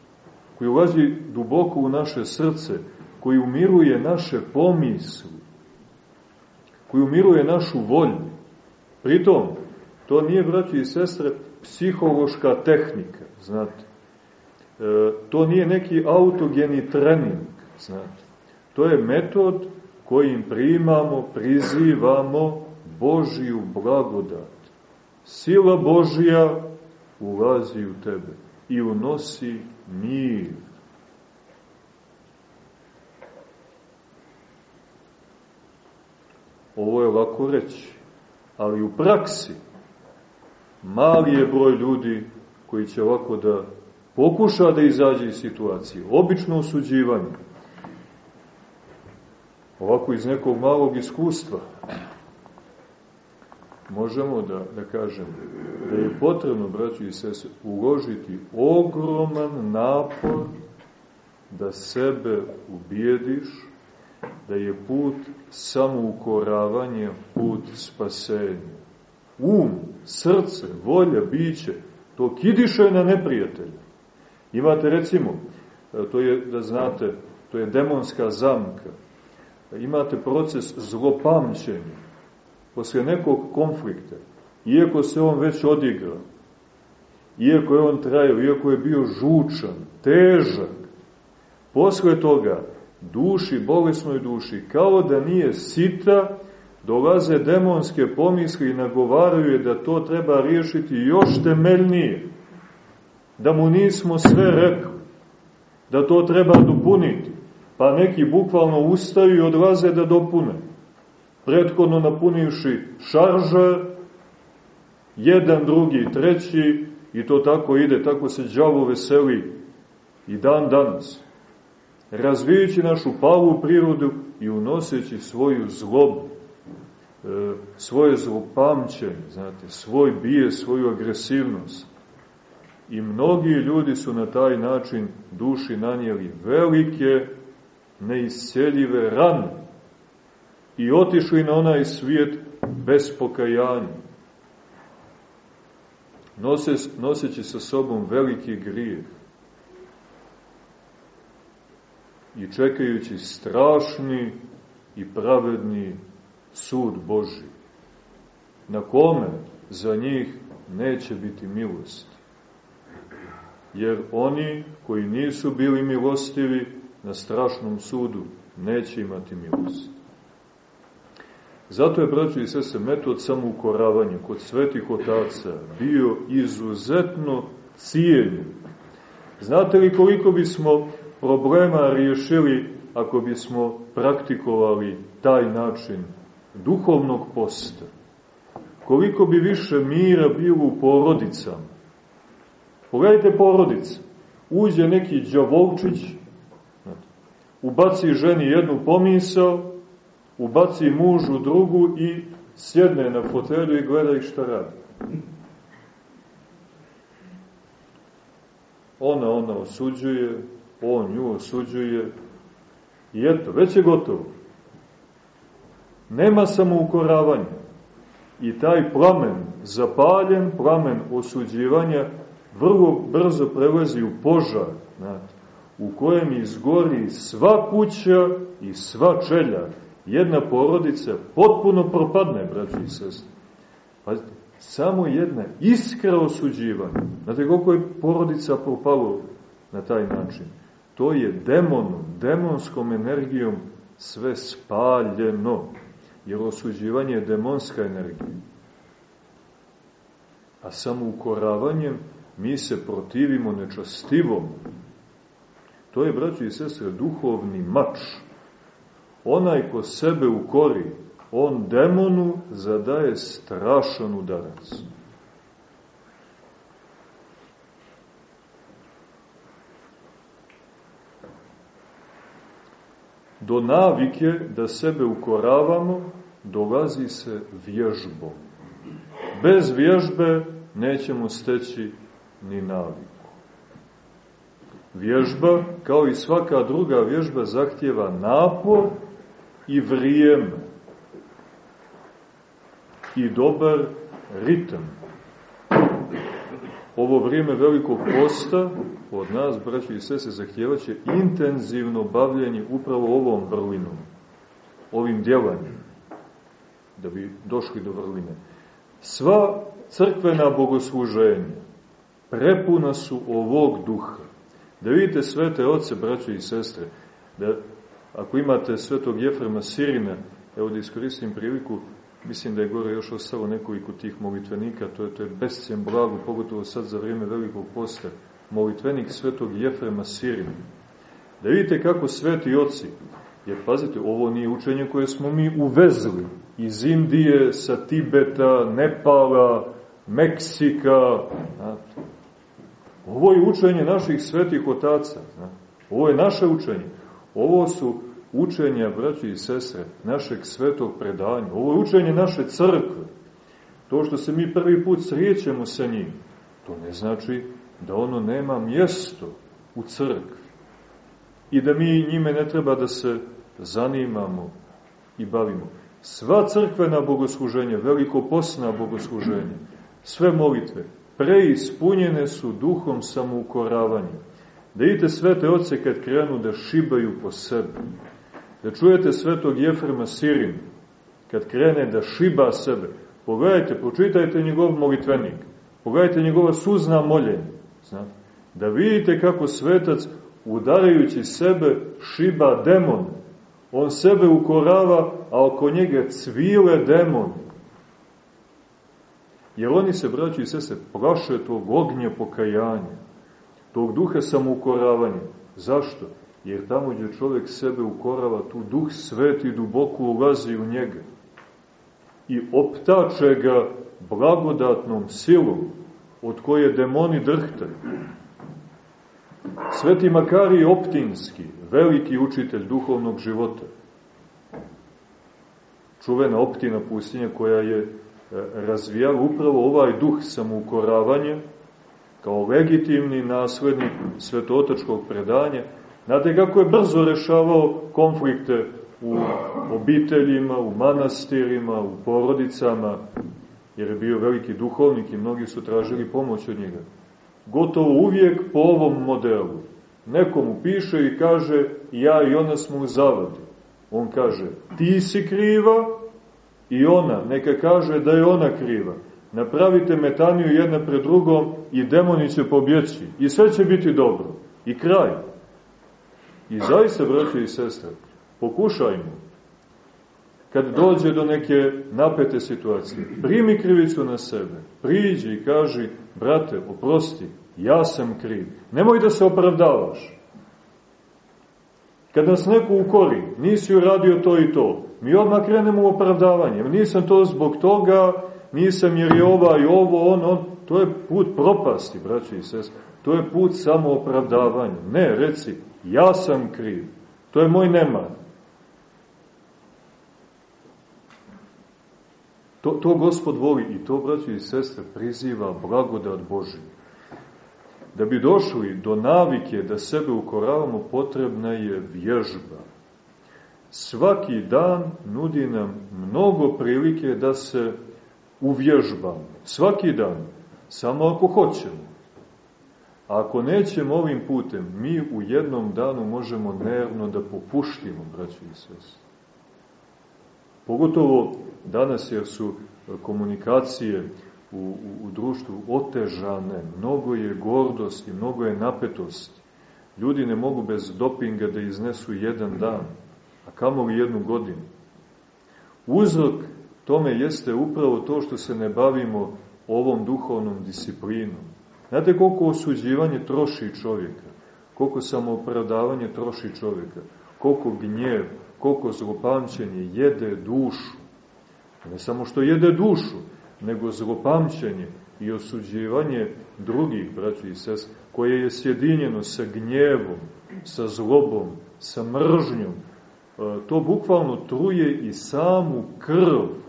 koji ulazi duboko u naše srce, koji umiruje naše pomisli, koji umiruje našu volju. Pritom, to nije, braći i sestre, psihološka tehnika, znate. E, to nije neki autogeni trening, znate. To je metod kojim primamo, prizivamo Božiju blagodat. Sila Božija ulazi u tebe i unosi mir. Ovo je lako reći, ali u praksi mali je broj ljudi koji će ovako da pokuša da izađe iz situacije. Obično osuđivanje. Ovako iz nekog malog iskustva možemo da, da kažem da je potrebno, braći i sese, uložiti ogroman napor da sebe ubijediš, da je put samoukoravanje, put spasenja. Um, srce, volja, biće, to kidiše na neprijatelja. Imate recimo, to je, da znate, to je demonska zamka. Imate proces zlopamćenja posle nekog konflikta, iako se on već odigrao, iako je on trajao, iako je bio žučan, težak, posle toga duši, bolesnoj duši, kao da nije sita, dolaze demonske pomisli i nagovaraju je da to treba riješiti još temeljnije, da mu nismo sve rekli, da to treba dopuniti, pa neki bukvalno ustaju i odlaze da dopune prethodno napunivši šaržar, jedan, drugi, treći, i to tako ide, tako se đavo veseli i dan danas, razvijući našu palu prirodu i unoseći svoju zlobu, e, svoje zlopamćenje, znate, svoj bije, svoju agresivnost. I mnogi ljudi su na taj način duši nanijeli velike, neisceljive rane i otišli na onaj svijet bez pokajanja. Nose, noseći sa sobom veliki grijeh i čekajući strašni i pravedni sud Boži, na kome za njih neće biti milost. Jer oni koji nisu bili milostivi na strašnom sudu neće imati milost. Zato je, braćo i sese, metod samoukoravanja kod svetih otaca bio izuzetno cijenjen. Znate li koliko bismo problema riješili ako bismo praktikovali taj način duhovnog posta? Koliko bi više mira bilo u porodicama? Pogledajte porodice. Uđe neki džavolčić, ubaci ženi jednu pomisao, ubaci mužu drugu i sjedne na fotelju i gleda ih šta radi. Ona, ona osuđuje, on nju osuđuje i eto, već je gotovo. Nema samoukoravanja i taj plamen, zapaljen plamen osuđivanja, vrlo brzo prelazi u požar, znate, u kojem izgori sva kuća i sva čelja jedna porodica potpuno propadne, braći i sestri. Pazite, samo jedna iskra osuđivanja. Znate koliko je porodica propalo na taj način? To je demonom, demonskom energijom sve spaljeno. Jer osuđivanje je demonska energija. A samo ukoravanjem mi se protivimo nečastivom. To je, braći i sestre, duhovni mač Onaj ko sebe ukori, on demonu zadaje strašan udarac. Do navike da sebe ukoravamo dolazi se vježbom. Bez vježbe nećemo steći ni naviku. Vježba, kao i svaka druga vježba, zahtjeva napor i vrijeme i dobar ritam. Ovo vrijeme velikog posta od nas, braći i sese, zahtjevaće intenzivno bavljanje upravo ovom vrlinom, ovim djelanjem, da bi došli do vrline. Sva crkvena bogosluženja prepuna su ovog duha. Da vidite svete oce, braći i sestre, da Ako imate svetog Jefrema Sirina, evo da iskoristim priliku, mislim da je gore još ostalo nekoliko tih molitvenika, to je, to je bescen blago, pogotovo sad za vrijeme velikog posta, molitvenik svetog Jefrema Sirina. Da vidite kako sveti oci, jer pazite, ovo nije učenje koje smo mi uvezli iz Indije, sa Tibeta, Nepala, Meksika, znate. Ovo je učenje naših svetih otaca, znate. Ovo je naše učenje. Ovo su učenja, braći i sestre, našeg svetog predanja. Ovo je učenje naše crkve. To što se mi prvi put srijećemo sa njim, to ne znači da ono nema mjesto u crkvi. I da mi njime ne treba da se zanimamo i bavimo. Sva crkvena bogosluženja, veliko posna bogosluženja, sve molitve, preispunjene su duhom samoukoravanja. Da vidite svete oce kad krenu da šibaju po sebi. Da čujete svetog Jefrema Sirin, kad krene da šiba sebe. Pogledajte, pročitajte njegov molitvenik. Pogledajte njegova suzna moljenja. Znate? Da vidite kako svetac, udarajući sebe, šiba demon. On sebe ukorava, a oko njega cvile demon. Jer oni se, braći i sese, plaše tog ognja pokajanja, tog duha samoukoravanja. Zašto? Jer tamo gdje čovjek sebe ukorava, tu duh sveti duboko ulazi u njega i optače ga blagodatnom silom od koje demoni drhtaju. Sveti Makari Optinski, veliki učitelj duhovnog života, čuvena Optina pustinja koja je e, razvijala upravo ovaj duh samoukoravanja kao legitimni naslednik svetotačkog predanja, Znate kako je brzo rešavao konflikte u obiteljima, u manastirima, u porodicama, jer je bio veliki duhovnik i mnogi su tražili pomoć od njega. Gotovo uvijek po ovom modelu. Nekomu piše i kaže, ja i ona smo u zavadi. On kaže, ti si kriva i ona, neka kaže da je ona kriva. Napravite metaniju jedna pred drugom i demoni će pobjeći. I sve će biti dobro. I kraj. I zaista, braće i sestre, pokušajmo, kad dođe do neke napete situacije, primi krivicu na sebe, priđi i kaži, brate, oprosti, ja sam kriv. Nemoj da se opravdavaš. Kad nas neko ukori, nisi uradio to i to, mi odmah krenemo u opravdavanje. Nisam to zbog toga, nisam jer je ovaj, ovo, on, on. To je put propasti, braći i sest. To je put samo opravdavanja. Ne, reci, ja sam kriv. To je moj nemar. To, to gospod voli i to, braći i sestre, priziva blagodat Božiju. Da bi došli do navike da sebe ukoravamo, potrebna je vježba. Svaki dan nudi nam mnogo prilike da se uvježbamo. Svaki dan, samo ako hoćemo. A ako nećemo ovim putem, mi u jednom danu možemo nervno da popuštimo, braći i sest. Pogotovo danas jer su komunikacije u, u, u društvu otežane, mnogo je gordosti, mnogo je napetosti. Ljudi ne mogu bez dopinga da iznesu jedan dan, a kamo li jednu godinu. Uzrok tome jeste upravo to što se ne bavimo ovom duhovnom disciplinom. Znate koliko osuđivanje troši čovjeka, koliko samoopravdavanje troši čovjeka, koliko gnjev, koliko zlopamćenje jede dušu. Ne samo što jede dušu, nego zlopamćenje i osuđivanje drugih, braći i sest, koje je sjedinjeno sa gnjevom, sa zlobom, sa mržnjom, e, to bukvalno truje i samu krv.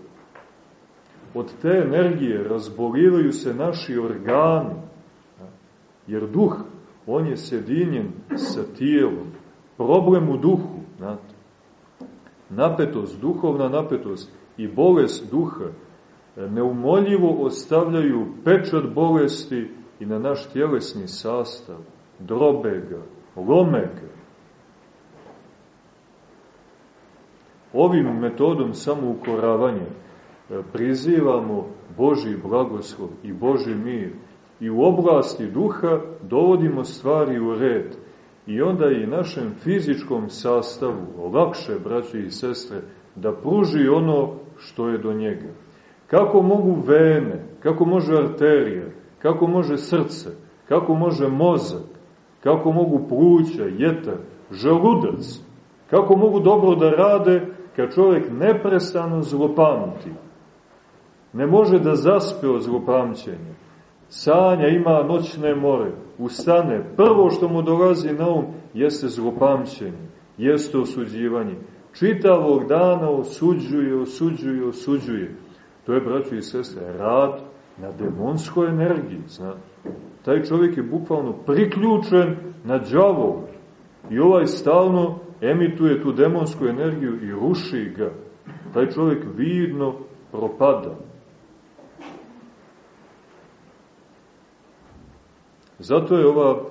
Od te energije razbolivaju se naši organi, jer duh, on je sjedinjen sa tijelom. Problem u duhu, znate, napetost, duhovna napetost i bolest duha neumoljivo ostavljaju pečat bolesti i na naš tjelesni sastav, drobe ga. Ovim metodom samoukoravanja e, prizivamo Boži blagoslov i Boži mir i u oblasti duha dovodimo stvari u red i onda i našem fizičkom sastavu lakše, braći i sestre, da pruži ono što je do njega. Kako mogu vene, kako može arterija, kako može srce, kako može mozak, kako mogu pluća, jetar, želudac, kako mogu dobro da rade kad čovjek neprestano zlopamti. Ne može da zaspe od zlopamćenja. Sanja ima noćne more, ustane, prvo što mu dolazi na um jeste zlopamćenje, jeste osuđivanje. Čitavog dana osuđuje, osuđuje, osuđuje. To je, braćo i sestre, rad na demonskoj energiji. Zna. Taj čovjek je bukvalno priključen na džavog. I ovaj stalno emituje tu demonsku energiju i ruši ga. Taj čovjek vidno propada. Zato je ova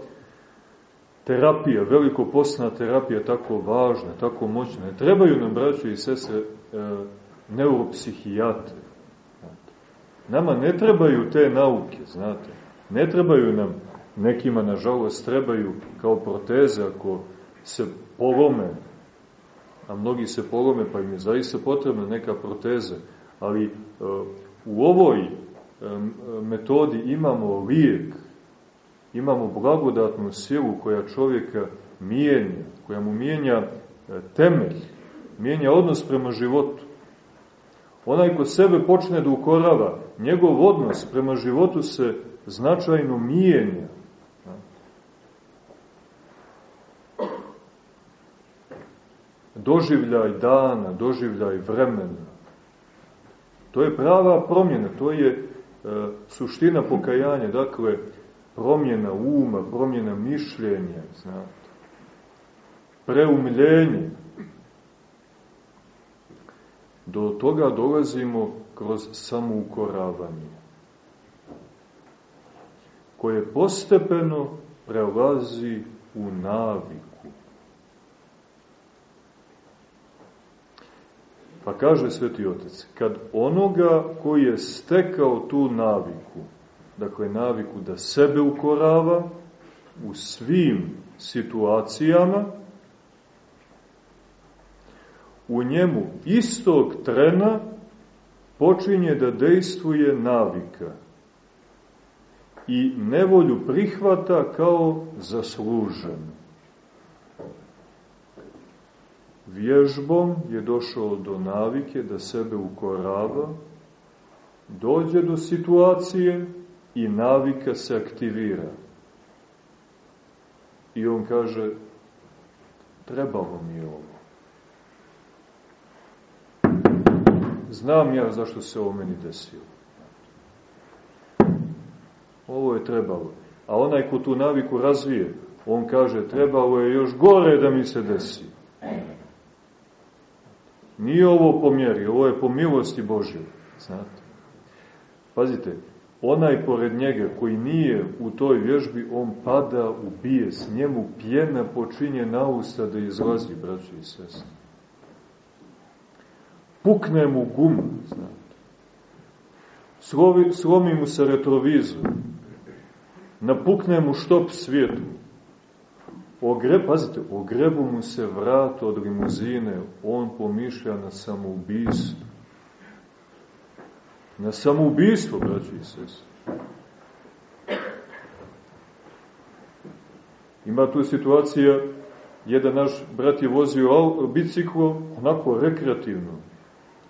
terapija, veliko posna terapija tako važna, tako moćna. Trebaju nam, braćo i sese, e. Nama ne trebaju te nauke, znate. Ne trebaju nam, nekima nažalost trebaju kao proteze ako se polome, a mnogi se polome pa im je zaista potrebna neka proteza, ali e, u ovoj e, metodi imamo lijek, imamo blagodatnu silu koja čovjeka mijenja, koja mu mijenja e, temelj, mijenja odnos prema životu. Onaj ko sebe počne da ukorava, njegov odnos prema životu se značajno mijenja. Doživljaj dana, doživljaj vremena. To je prava promjena, to je e, suština pokajanja, dakle, promjena uma, promjena mišljenja, znate, preumljenje. Do toga dolazimo kroz samoukoravanje, koje postepeno prelazi u naviku. Pa kaže Sveti Otec, kad onoga koji je stekao tu naviku, dakle naviku da sebe ukorava u svim situacijama, u njemu istog trena počinje da dejstvuje navika i nevolju prihvata kao zaslužen. Vježbom je došao do navike da sebe ukorava, dođe do situacije i navika se aktivira. I on kaže, trebalo mi ovo. Znam ja zašto se ovo meni desilo. Ovo je trebalo. A onaj ko tu naviku razvije, on kaže, trebalo je još gore da mi se desi. Nije ovo po mjeri, ovo je po milosti Božje. Znate? Pazite, onaj pored njega koji nije u toj vježbi, on pada u bijes, njemu pjena počinje na usta da izlazi, braći i sestri. Pukne mu guma, znate. Slovi, slomi mu se retrovizor. Napukne mu štop svijetu. Ogre, pazite, ogrebu mu se vrat od limuzine, on pomišlja na samoubistvo na samoubistvo, braći i sest. Ima tu situacija, jedan naš brat je vozio biciklo, onako rekreativno,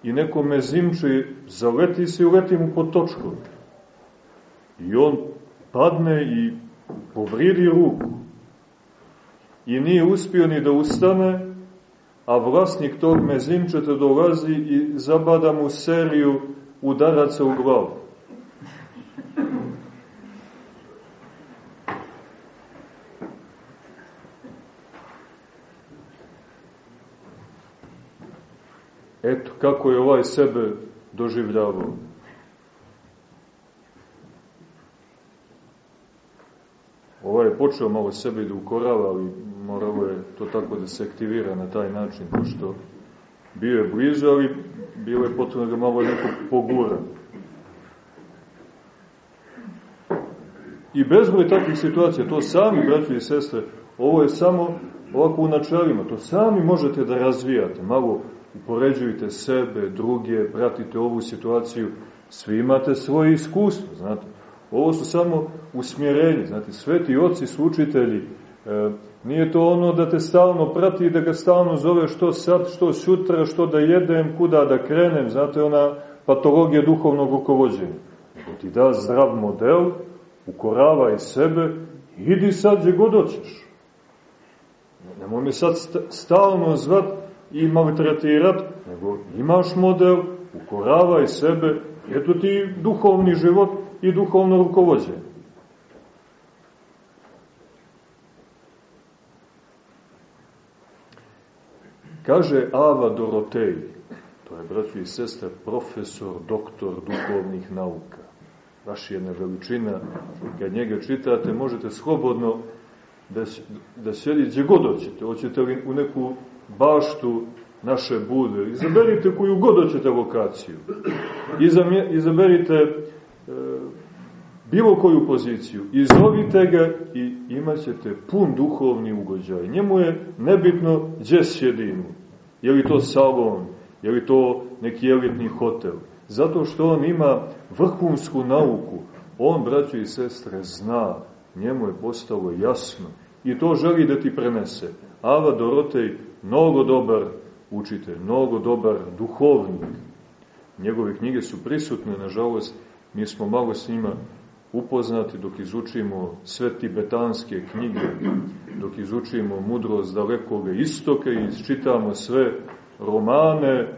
i neko me zimče, zaleti se i uleti mu pod točkom. I on padne i povridi ruku. I nije uspio ni da ustane, a vlasnik tog mezimčeta dolazi i zabada mu seriju udaraca u glavu. Eto, kako je ovaj sebe doživljavao. Ovaj je počeo malo sebe da ukorava, ali moralo je to tako da se aktivira na taj način, pošto bio je blizu, ali bilo je potrebno da malo neko pogura. I bezbroj takvih situacija, to sami, braći i sestre, Ovo je samo ovako u načelima, to sami možete da razvijate, malo upoređujte sebe, druge, pratite ovu situaciju, svi imate svoje iskustvo, znate. Ovo su samo usmjerenje, znate, sveti oci su učitelji, e, nije to ono da te stalno prati, da ga stalno zove što sad, što sutra, što da jedem, kuda da krenem, znate, ona patologija duhovnog rukovođenja. Nego ti da zdrav model, ukoravaj sebe, idi sad gdje god hoćeš. Nemoj me sad stalno zvat i maltretirat, nego imaš model, ukoravaj sebe, eto ti duhovni život i duhovno rukovodđenje. Kaže Ava Dorotej, to je, braći i sestre, profesor, doktor duhovnih nauka. Baš jedna veličina, kad njega čitate, možete slobodno da, da sjedi gdje god hoćete. Hoćete li u neku baštu naše bude. Izaberite koju god hoćete lokaciju. Izaberite e, bilo koju poziciju. Izovite ga i imat pun duhovni ugođaj. Njemu je nebitno gdje sjedimo. Je li to salon, je li to neki elitni hotel. Zato što on ima vrhunsku nauku. On, braćo i sestre, zna. Njemu je postalo jasno. I to želi da ti prenese. Ava Dorotej, mnogo dobar učitelj, mnogo dobar duhovnik. Njegove knjige su prisutne, nažalost, mi smo malo s njima upoznati dok izučimo sve tibetanske knjige, dok izučimo mudrost dalekog istoka i isčitamo sve romane,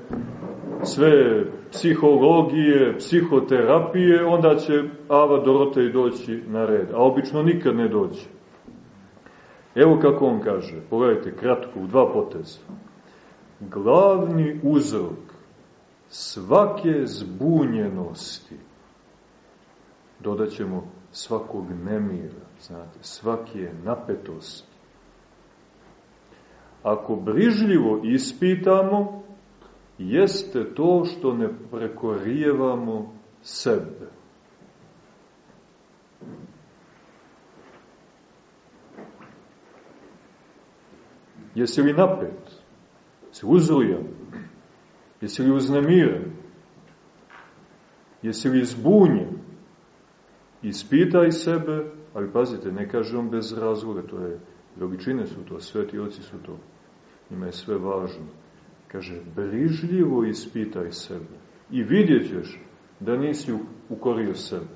sve psihologije, psihoterapije, onda će Ava Dorotej doći na red, a obično nikad ne dođe. Evo kako on kaže, pogledajte kratko, u dva poteza glavni uzrok svake zbunjenosti, dodaćemo svakog nemira, znate, svake napetosti. Ako brižljivo ispitamo, jeste to što ne prekorijevamo sebe. Jesi li napet? Si uzrujan? Jesi li uznemiren? Jesi li zbunjen? Ispitaj sebe, ali pazite, ne kaže on bez razloga, to je, veličine su to, sveti oci su to, ima je sve važno. Kaže, brižljivo ispitaj sebe i vidjet ćeš da nisi ukorio sebe.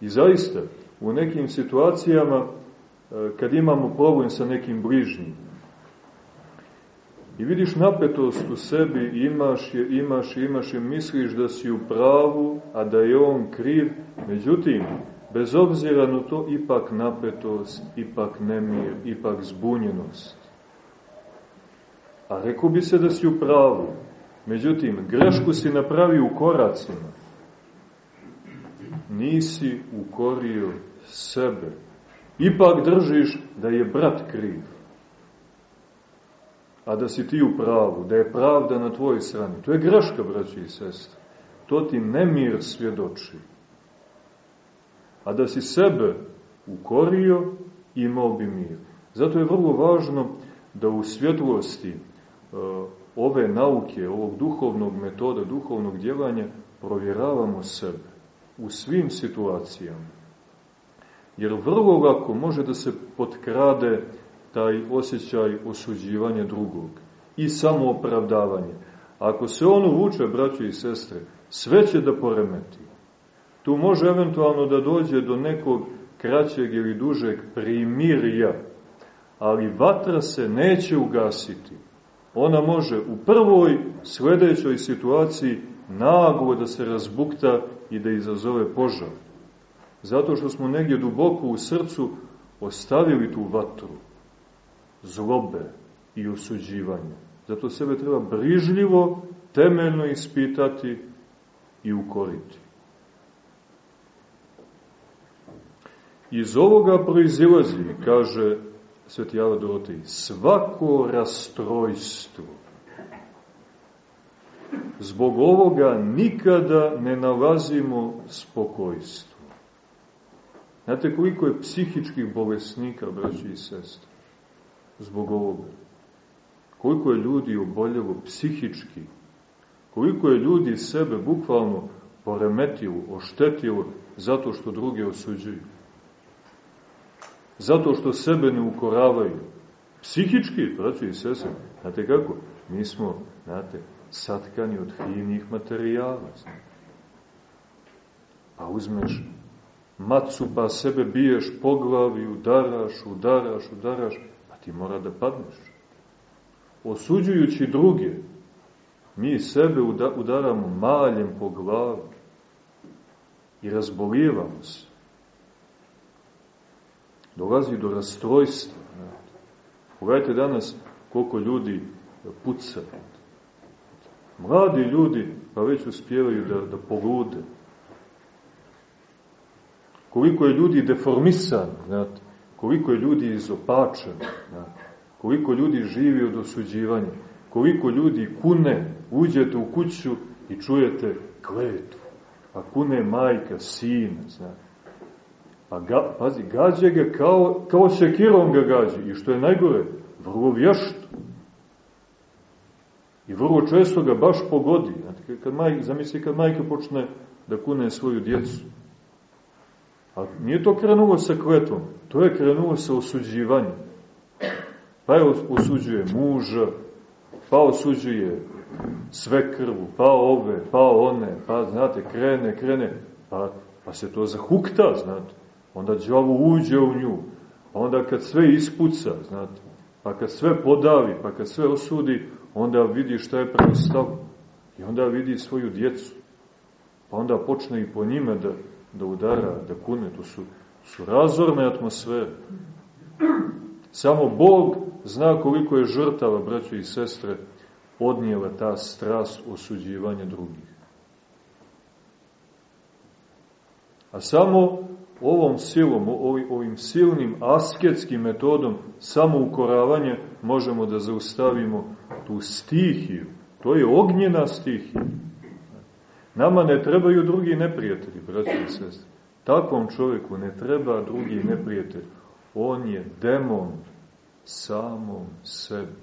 I zaista, u nekim situacijama, e, kad imamo problem sa nekim bližnjim, I vidiš napetost u sebi, imaš je, imaš je, imaš je, misliš da si u pravu, a da je on kriv. Međutim, bez obzira na to, ipak napetost, ipak nemir, ipak zbunjenost. A rekao bi se da si u pravu. Međutim, grešku si napravio u koracima. Nisi ukorio sebe. Ipak držiš da je brat kriv a da si ti u pravu, da je pravda na tvojoj strani. To je greška, braći i sestre. To ti nemir svjedoči. A da si sebe ukorio, imao bi mir. Zato je vrlo važno da u svjetlosti uh, ove nauke, ovog duhovnog metoda, duhovnog djelanja, provjeravamo sebe u svim situacijama. Jer vrlo lako može da se potkrade taj osjećaj osuđivanja drugog i samoopravdavanje. Ako se on uvuče, braćo i sestre, sve će da poremeti. Tu može eventualno da dođe do nekog kraćeg ili dužeg primirja, ali vatra se neće ugasiti. Ona može u prvoj sledećoj situaciji naglo da se razbukta i da izazove požar. Zato što smo negdje duboko u srcu ostavili tu vatru zlobe i osuđivanja. Zato sebe treba brižljivo, temeljno ispitati i ukoriti. Iz ovoga proizilazi, kaže Sveti Java Dorotej, svako rastrojstvo. Zbog ovoga nikada ne nalazimo spokojstvo. Znate koliko je psihičkih bolesnika, braći i sestre, zbog ovoga? Koliko je ljudi oboljelo psihički? Koliko je ljudi sebe bukvalno poremetilo, oštetilo zato što druge osuđuju? Zato što sebe ne ukoravaju? Psihički, braći i sestre, znate kako? Mi smo, znate, satkani od finih materijala. Pa uzmeš macu pa sebe biješ po glavi, udaraš, udaraš, udaraš, ti mora da padneš. Osuđujući druge, mi sebe udaramo maljem po glavi i razbolijevamo se. Dolazi do rastrojstva. Pogledajte danas koliko ljudi puca. Mladi ljudi pa već uspjevaju da, da polude koliko je ljudi deformisan, znate, koliko je ljudi izopačen, znate, koliko ljudi živi od osuđivanja, koliko ljudi kune, uđete u kuću i čujete kletu, a kune majka, sina, znate. Pa ga, pazi, gađe ga kao, kao šekirom ga gađe, i što je najgore, vrlo vješto. I vrlo često ga baš pogodi. Znate, kad majka, zamisli kad majka počne da kune svoju djecu, A nije to krenulo sa kletvom, to je krenulo sa osuđivanjem. Pa je osuđuje muža, pa osuđuje sve krvu, pa ove, pa one, pa znate, krene, krene, pa, pa se to zahukta, znate. Onda džavo uđe u nju, pa onda kad sve ispuca, znate, pa kad sve podavi, pa kad sve osudi, onda vidi šta je preostalo. I onda vidi svoju djecu. Pa onda počne i po njima da, da udara, da kune, to su, su razorne atmosfere. Samo Bog zna koliko je žrtava, braćo i sestre, odnijela ta strast osuđivanja drugih. A samo ovom silom, ovim silnim asketskim metodom samoukoravanja možemo da zaustavimo tu stihiju. To je ognjena stihija. Nama ne trebaju drugi neprijatelji, braći i sestri. Takvom čovjeku ne treba drugi neprijatelj. On je demon samom sebi.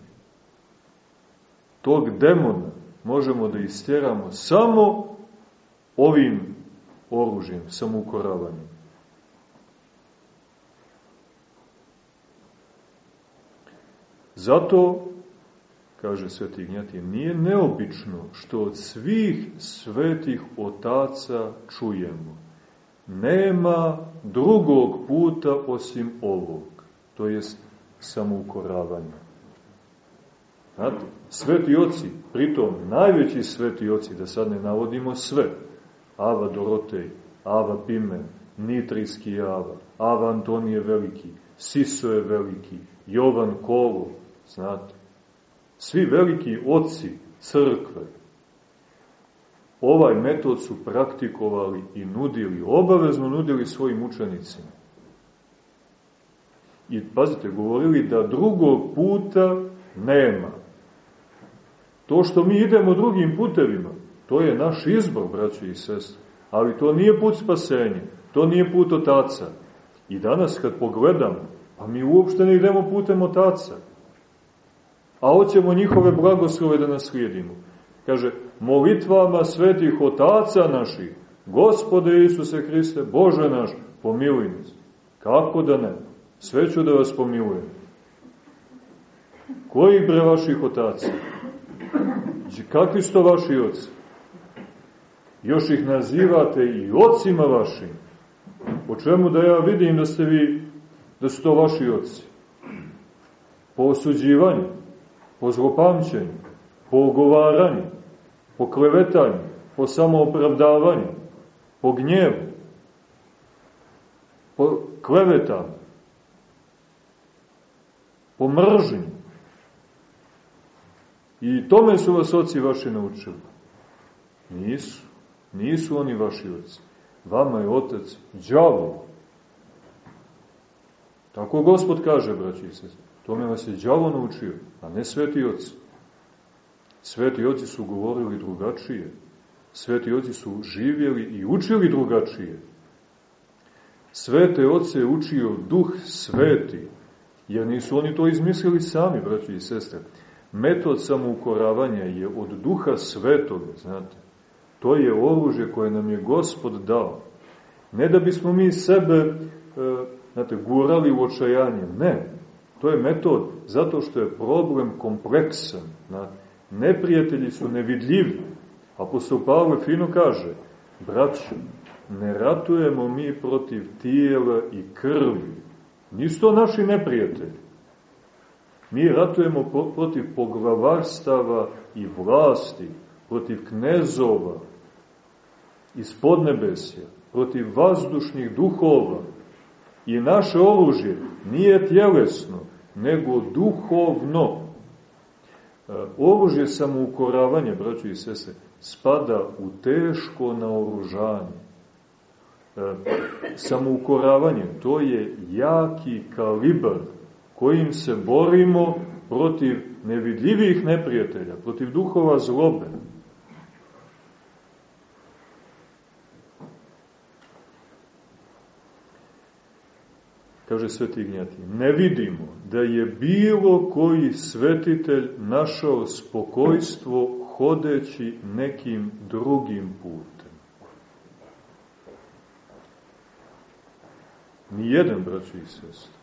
Tog demona možemo da istjeramo samo ovim oružjem, samoukoravanjem. Zato kaže sveti Ignjatije, nije neobično što od svih svetih otaca čujemo. Nema drugog puta osim ovog, to jest samoukoravanja. Znate, sveti oci, pritom najveći sveti oci, da sad ne navodimo sve, Ava Dorotej, Ava Pimen, Nitrijski Ava, Ava Antonije Veliki, Siso je Veliki, Jovan Kolo, znate, Svi veliki oci crkve ovaj metod su praktikovali i nudili, obavezno nudili svojim učenicima. I, pazite, govorili da drugog puta nema. To što mi idemo drugim putevima, to je naš izbor, braći i sestre. Ali to nije put spasenja, to nije put otaca. I danas kad pogledamo, pa mi uopšte ne idemo putem otaca a hoćemo njihove blagoslove da naslijedimo. Kaže, molitvama svetih otaca naših, Gospode Isuse Hriste, Bože naš, pomiluj nas. Kako da ne? Sve ću da vas pomilujem. Koji bre vaših otaca? Znači, kakvi su to vaši oci? Još ih nazivate i ocima vašim. Po čemu da ja vidim da ste vi, da su to vaši oci? Po osuđivanju po zlopamćenju, po ogovaranju, po klevetanju, po samoopravdavanju, po gnjevu, po klevetama, po mržnju. I tome su vas oci vaši naučili. Nisu. Nisu oni vaši oci. Vama je otac džavol. Tako gospod kaže, braći i sestri. Tome vas je đavo naučio, a ne sveti oci. Sveti oci su govorili drugačije. Sveti oci su živjeli i učili drugačije. Svete oce učio duh sveti, jer nisu oni to izmislili sami, braći i sestre. Metod samoukoravanja je od duha svetoga, znate. To je oružje koje nam je gospod dao. Ne da bismo mi sebe, e, znate, gurali u očajanje, ne. To je metod zato što je problem kompleksan. Znate. Neprijatelji su nevidljivi. Apostol Pavle fino kaže, braćo, ne ratujemo mi protiv tijela i krvi. Nisu to naši neprijatelji. Mi ratujemo protiv poglavarstava i vlasti, protiv knezova iz podnebesja, protiv vazdušnih duhova. I naše oružje nije tjelesno, nego duhovno. E, oružje samoukoravanja, braćo i sese, spada u teško naoružanje. E, samoukoravanje, to je jaki kalibar kojim se borimo protiv nevidljivih neprijatelja, protiv duhova zlobe. Kaže sveti Ignjati, ne vidimo da je bilo koji svetitelj našao spokojstvo hodeći nekim drugim putem. Nijedan, braći i sestri.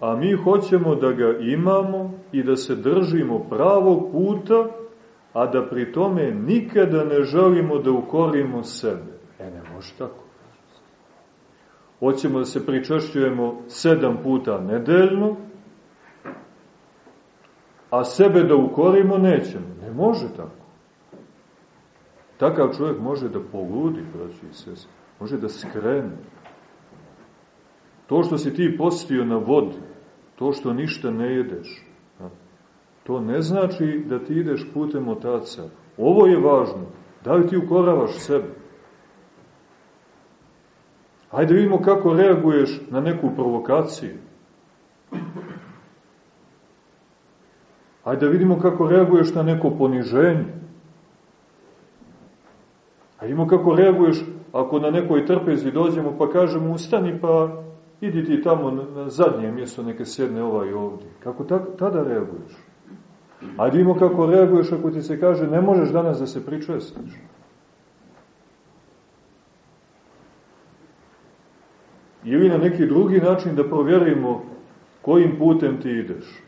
A mi hoćemo da ga imamo i da se držimo pravog puta, a da pri tome nikada ne želimo da ukorimo sebe. E, ne može tako. Hoćemo da se pričešćujemo sedam puta nedeljno, a sebe da ukorimo nećemo. Ne može tako. Takav čovjek može da poludi, braći i sese, može da skrene. To što si ti postio na vodu, to što ništa ne jedeš, to ne znači da ti ideš putem otaca. Ovo je važno. Da li ti ukoravaš sebe? Hajde vidimo kako reaguješ na neku provokaciju. Hajde vidimo kako reaguješ na neko poniženje. Hajde vidimo kako reaguješ ako na nekoj trpezi dođemo pa kažemo ustani pa idi ti tamo na zadnje mjesto neke sjedne ovaj ovdje. Kako tada reaguješ? Ajde vidimo kako reaguješ ako ti se kaže ne možeš danas da se pričestiš. Ili na neki drugi način da provjerimo kojim putem ti ideš.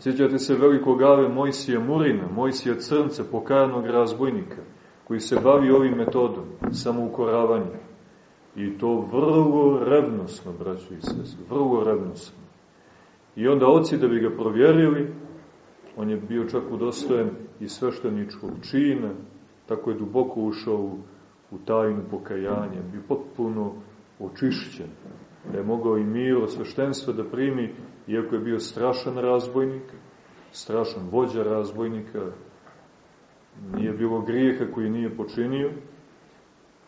Sjećate se velikog ave Mojsija Murina, Mojsija Crnca, pokajanog razbojnika, koji se bavi ovim metodom, samoukoravanja. I to vrlo revnosno, braćo i sese, vrlo revnosno. I onda oci da bi ga provjerili, on je bio čak udostojen i svešteničkog čina, tako je duboko ušao u, u tajnu pokajanja, bio potpuno očišćen, da je mogao i miro sveštenstva da primi, iako je bio strašan razbojnik, strašan vođa razbojnika, nije bilo grijeha koji nije počinio,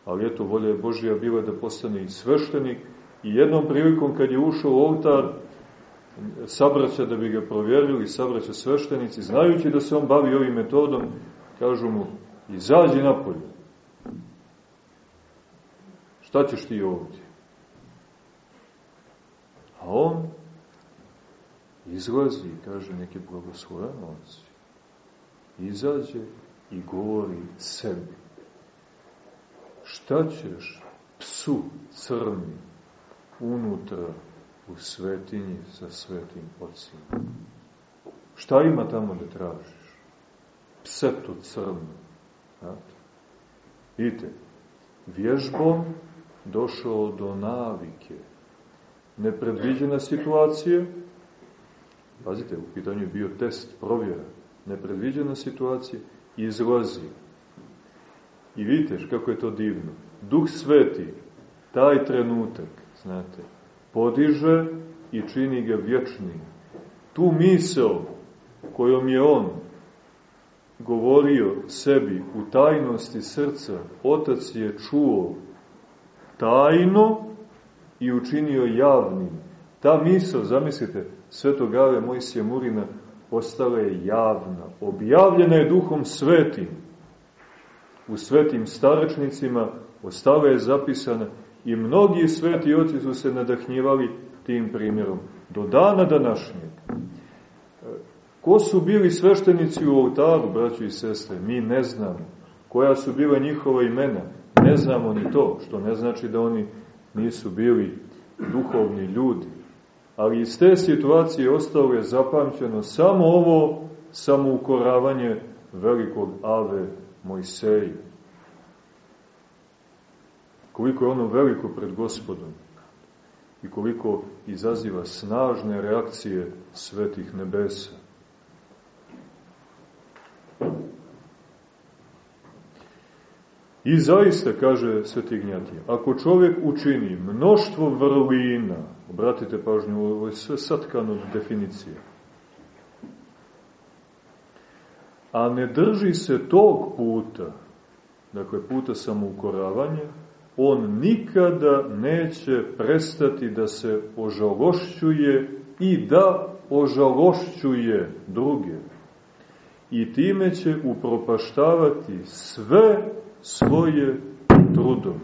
ali eto, volja je Božija bila da postane i sveštenik, i jednom prilikom kad je ušao u oltar, sabraća da bi ga provjerili, sabraća sveštenici, znajući da se on bavi ovim metodom, kažu mu, izađi napolje. Šta ćeš ti ovdje? A on izlazi i kaže neki blagoslovenoci. Izađe i govori sebi. Šta ćeš psu crni unutra u svetinji sa svetim ocima. Šta ima tamo da tražiš? Psetu crnu. Znate? Vidite, vježbom došao do navike. Nepredviđena situacija, pazite, u pitanju je bio test, provjera, nepredviđena situacija, izlazi. I vidite kako je to divno. Duh sveti, taj trenutak, znate, podiže i čini ga vječnim. Tu misel kojom je on govorio sebi u tajnosti srca, otac je čuo tajno i učinio javnim. Ta misel, zamislite, svetog Ave Mojsija Murina, postala je javna, objavljena je duhom svetim. U svetim starečnicima ostala je zapisana i mnogi sveti oci su se nadahnjivali tim primjerom. Do dana današnjeg. Ko su bili sveštenici u oltaru, braći i sestre? Mi ne znamo. Koja su bila njihova imena? Ne znamo ni to, što ne znači da oni nisu bili duhovni ljudi. Ali iz te situacije ostalo je zapamćeno samo ovo samoukoravanje velikog Ave Mojseja. Koliko je ono veliko pred gospodom i koliko izaziva snažne reakcije svetih nebesa. I zaista, kaže Sveti Ignjatije, ako čovjek učini mnoštvo vrlina, obratite pažnju, ovo je sve satkan od definicije, a ne drži se tog puta, dakle puta samoukoravanja, on nikada neće prestati da se ožalošćuje i da ožalošćuje druge. I time će upropaštavati sve svoje trudom.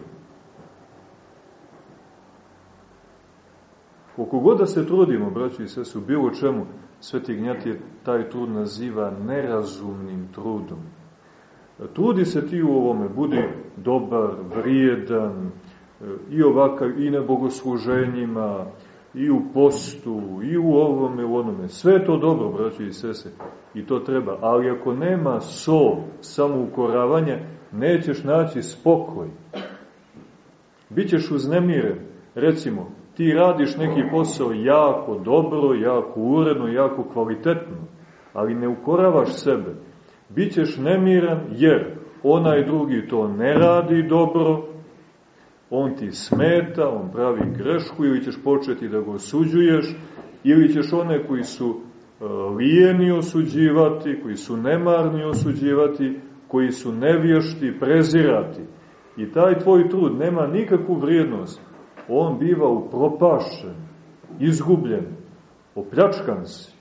Koliko god da se trudimo, braći i sesu, bilo čemu, Sveti Gnjatije taj trud naziva nerazumnim trudom. Trudi se ti u ovome, budi dobar, vrijedan, i ovakav, i na bogosluženjima, i u postu, i u ovome, u onome. Sve to dobro, braći i sese, i to treba. Ali ako nema sov, samoukoravanja, nećeš naći spokoj. Bićeš uznemiren. Recimo, ti radiš neki posao jako dobro, jako uredno, jako kvalitetno, ali ne ukoravaš sebe. Bićeš nemiran jer onaj drugi to ne radi dobro, on ti smeta, on pravi grešku ili ćeš početi da ga osuđuješ, ili ćeš one koji su e, lijeni osuđivati, koji su nemarni osuđivati, koji su nevješti, prezirati. I taj tvoj trud nema nikakvu vrijednost. On biva upropašen, izgubljen, opljačkan si.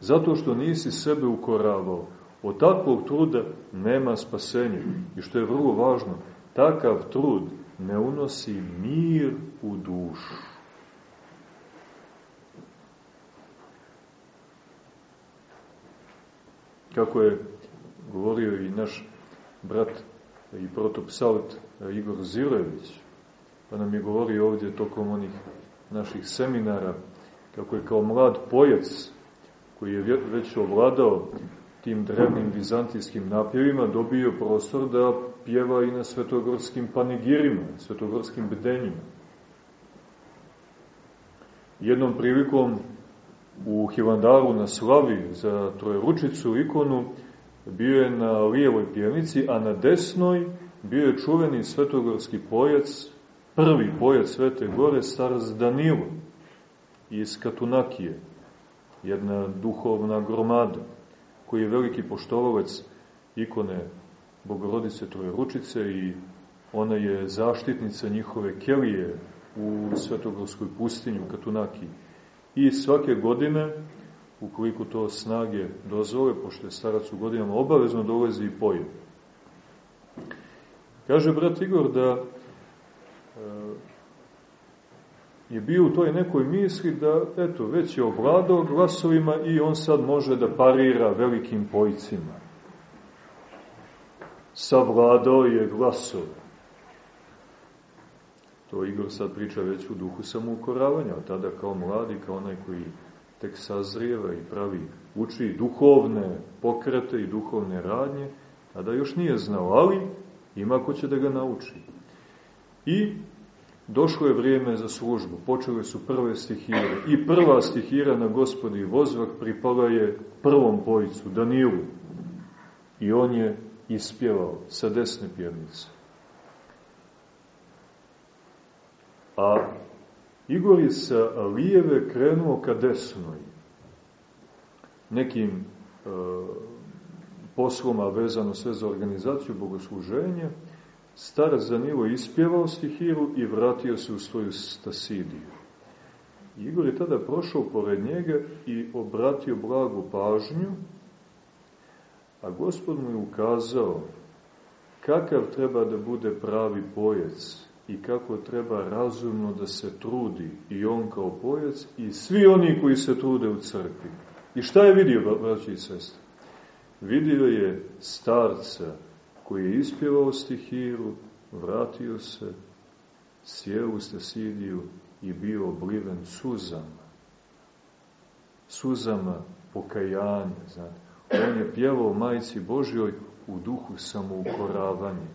Zato što nisi sebe ukoravao. Od takvog truda nema spasenja. I što je vrlo važno, takav trud ne unosi mir u dušu. Kako je govorio i naš brat i protopsaut Igor Zilević, pa nam je govorio ovdje tokom onih naših seminara, kako je kao mlad pojac, koji je već ovladao tim drevnim vizantijskim napjevima, dobio prostor da pjeva i na svetogorskim panigirima, svetogorskim bedenjima. Jednom prilikom u Hilandaru na slavi za trojeručicu ikonu bio je na lijevoj pjevnici, a na desnoj bio je čuveni svetogorski pojac, prvi pojac Svete Gore, starac Danilo iz Katunakije, jedna duhovna gromada, koji je veliki poštovalac ikone Bogorodice Trojeručice i ona je zaštitnica njihove kelije u Svetogorskoj pustinju Katunakiji. I svake godine ukoliko to snage dozvole, pošto je starac u godinama, obavezno dolazi i poje. Kaže brat Igor da e, je bio u toj nekoj misli da, eto, već je ovladao glasovima i on sad može da parira velikim pojcima. Savladao je glasove. To Igor sad priča već u duhu samoukoravanja, a tada kao mladi, kao onaj koji tek sazrijeva i pravi, uči duhovne pokrete i duhovne radnje, a da još nije znao, ali ima ko će da ga nauči. I došlo je vrijeme za službu, počele su prve stihire i prva stihira na gospodi Vozvak pripala je prvom pojicu, Danilu, i on je ispjevao sa desne pjevnice. A Igor je sa lijeve krenuo ka desnoj. Nekim e, posloma vezano sve za organizaciju bogosluženja, starac Danilo ispjevao stihiru i vratio se u svoju stasidiju. Igor je tada prošao pored njega i obratio blagu pažnju, a gospod mu je ukazao kakav treba da bude pravi pojec i kako treba razumno da se trudi i on kao pojec i svi oni koji se trude u crkvi. I šta je vidio, braći i sestri? Vidio je starca koji je ispjevao stihiru, vratio se, sjeo u Stesidiju i bio obliven suzama. Suzama pokajanja, znate. On je pjevao majci Božjoj u duhu samoukoravanja.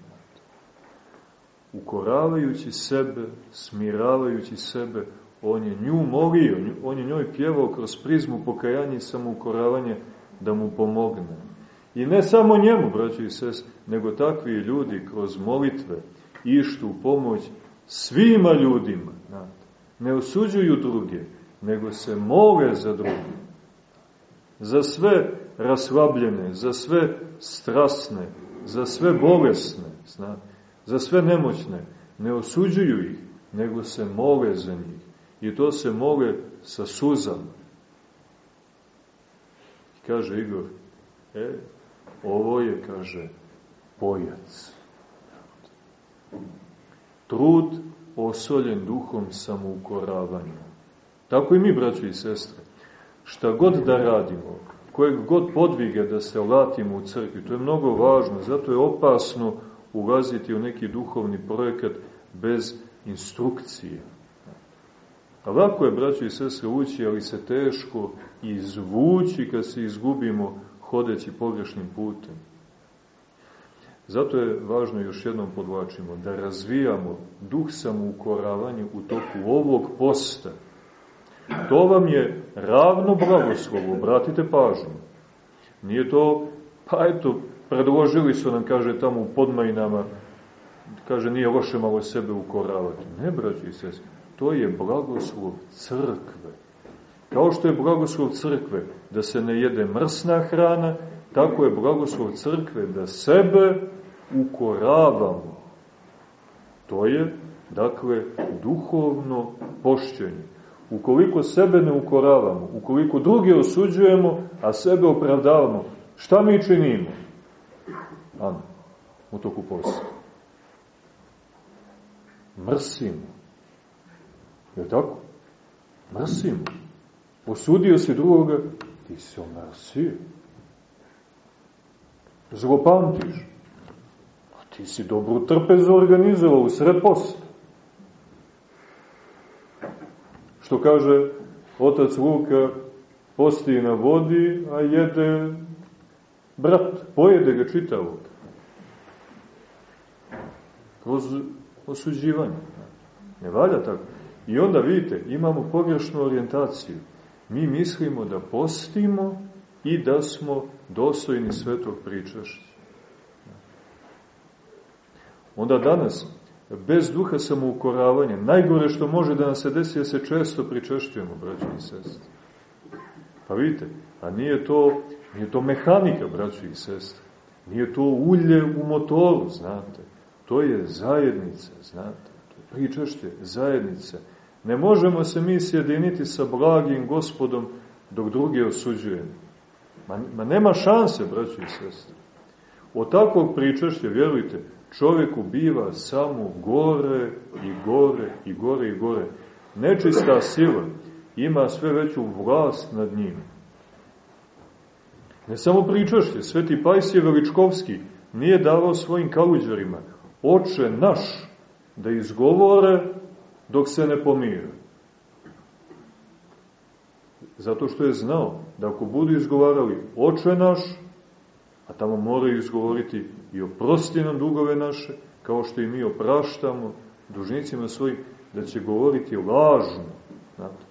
Ukoravajući sebe, smiravajući sebe, on je nju molio, on je njoj pjevao kroz prizmu pokajanja i samoukoravanja da mu pomogne. I ne samo njemu, braći i sest, nego takvi ljudi kroz molitve ištu pomoć svima ljudima. Ne osuđuju druge, nego se mole za druge. Za sve raslabljene, za sve strasne, za sve bolesne, znate, za sve nemoćne. Ne osuđuju ih, nego se mole za njih. I to se mole sa suzama. Kaže Igor, e, ovo je, kaže, pojac. Trud osoljen duhom samoukoravanja. Tako i mi, braći i sestre. Šta god da radimo, kojeg god podvige da se latimo u crkvi, to je mnogo važno, zato je opasno ulaziti u neki duhovni projekat bez instrukcije. A lako je, braći i sestre, ući, ali se teško izvući kad se izgubimo hodeći pogrešnim putem. Zato je važno, još jednom podlačimo, da razvijamo duh samoukoravanja u toku ovog posta. To vam je ravno blagoslovo, obratite pažnju. Nije to, pa eto, predložili su nam, kaže, tamo u podmajnama, kaže, nije loše malo sebe ukoravati. Ne, braći i sest, to je blagoslov crkve. Kao što je blagoslov crkve da se ne jede mrsna hrana, tako je blagoslov crkve da sebe ukoravamo. To je, dakle, duhovno pošćenje. Ukoliko sebe ne ukoravamo, ukoliko druge osuđujemo, a sebe opravdavamo, šta mi činimo? Ano, u toku posta. Mrsimo. Je tako? Mrsimo. Osudio si drugoga, ti se omrsio. Zlopamtiš. A ti si dobru trpezu organizovao u sred posta. Što kaže otac Luka, posti na vodi, a jede brat, pojede ga čitavog. Kroz osuđivanje. Ne valja tako. I onda vidite, imamo pogrešnu orijentaciju. Mi mislimo da postimo i da smo dostojni svetog pričašća. Onda danas, bez duha samoukoravanja, najgore što može da nas se desi da se često pričešćujemo, braći i sestri. Pa vidite, a nije to, nije to mehanika, braći i sestri. Nije to ulje u motoru, znate. To je zajednica, znate. To je pričašće, zajednica. Ne možemo se mi sjediniti sa blagim gospodom dok drugi osuđujemo. Ma, ma nema šanse, braći i sestri. Od takvog pričašća, vjerujte, čovjeku biva samo gore i gore i gore i gore. Nečista sila ima sve veću vlast nad njim. Ne samo pričašće, sveti Pajsije Veličkovski nije davao svojim kaluđarima oče naš da izgovore dok se ne pomire. Zato što je znao da ako budu izgovarali oče naš, a tamo moraju izgovoriti i oprosti nam dugove naše, kao što i mi opraštamo dužnicima svojim, da će govoriti lažno, znate,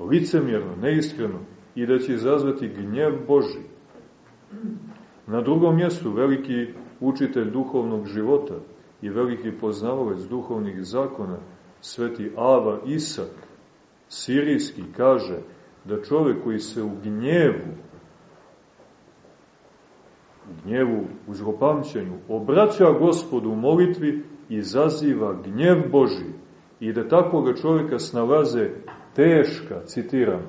licemjerno, neiskreno i da će izazvati gnjev Boži. Na drugom mjestu veliki učitelj duhovnog života i veliki poznavalac duhovnih zakona, sveti Ava Isak, sirijski, kaže da čovek koji se u gnjevu gnjevu, u zlopamćenju, obraća gospodu u molitvi i zaziva gnjev Boži i da takvoga čovjeka snalaze teška, citiram,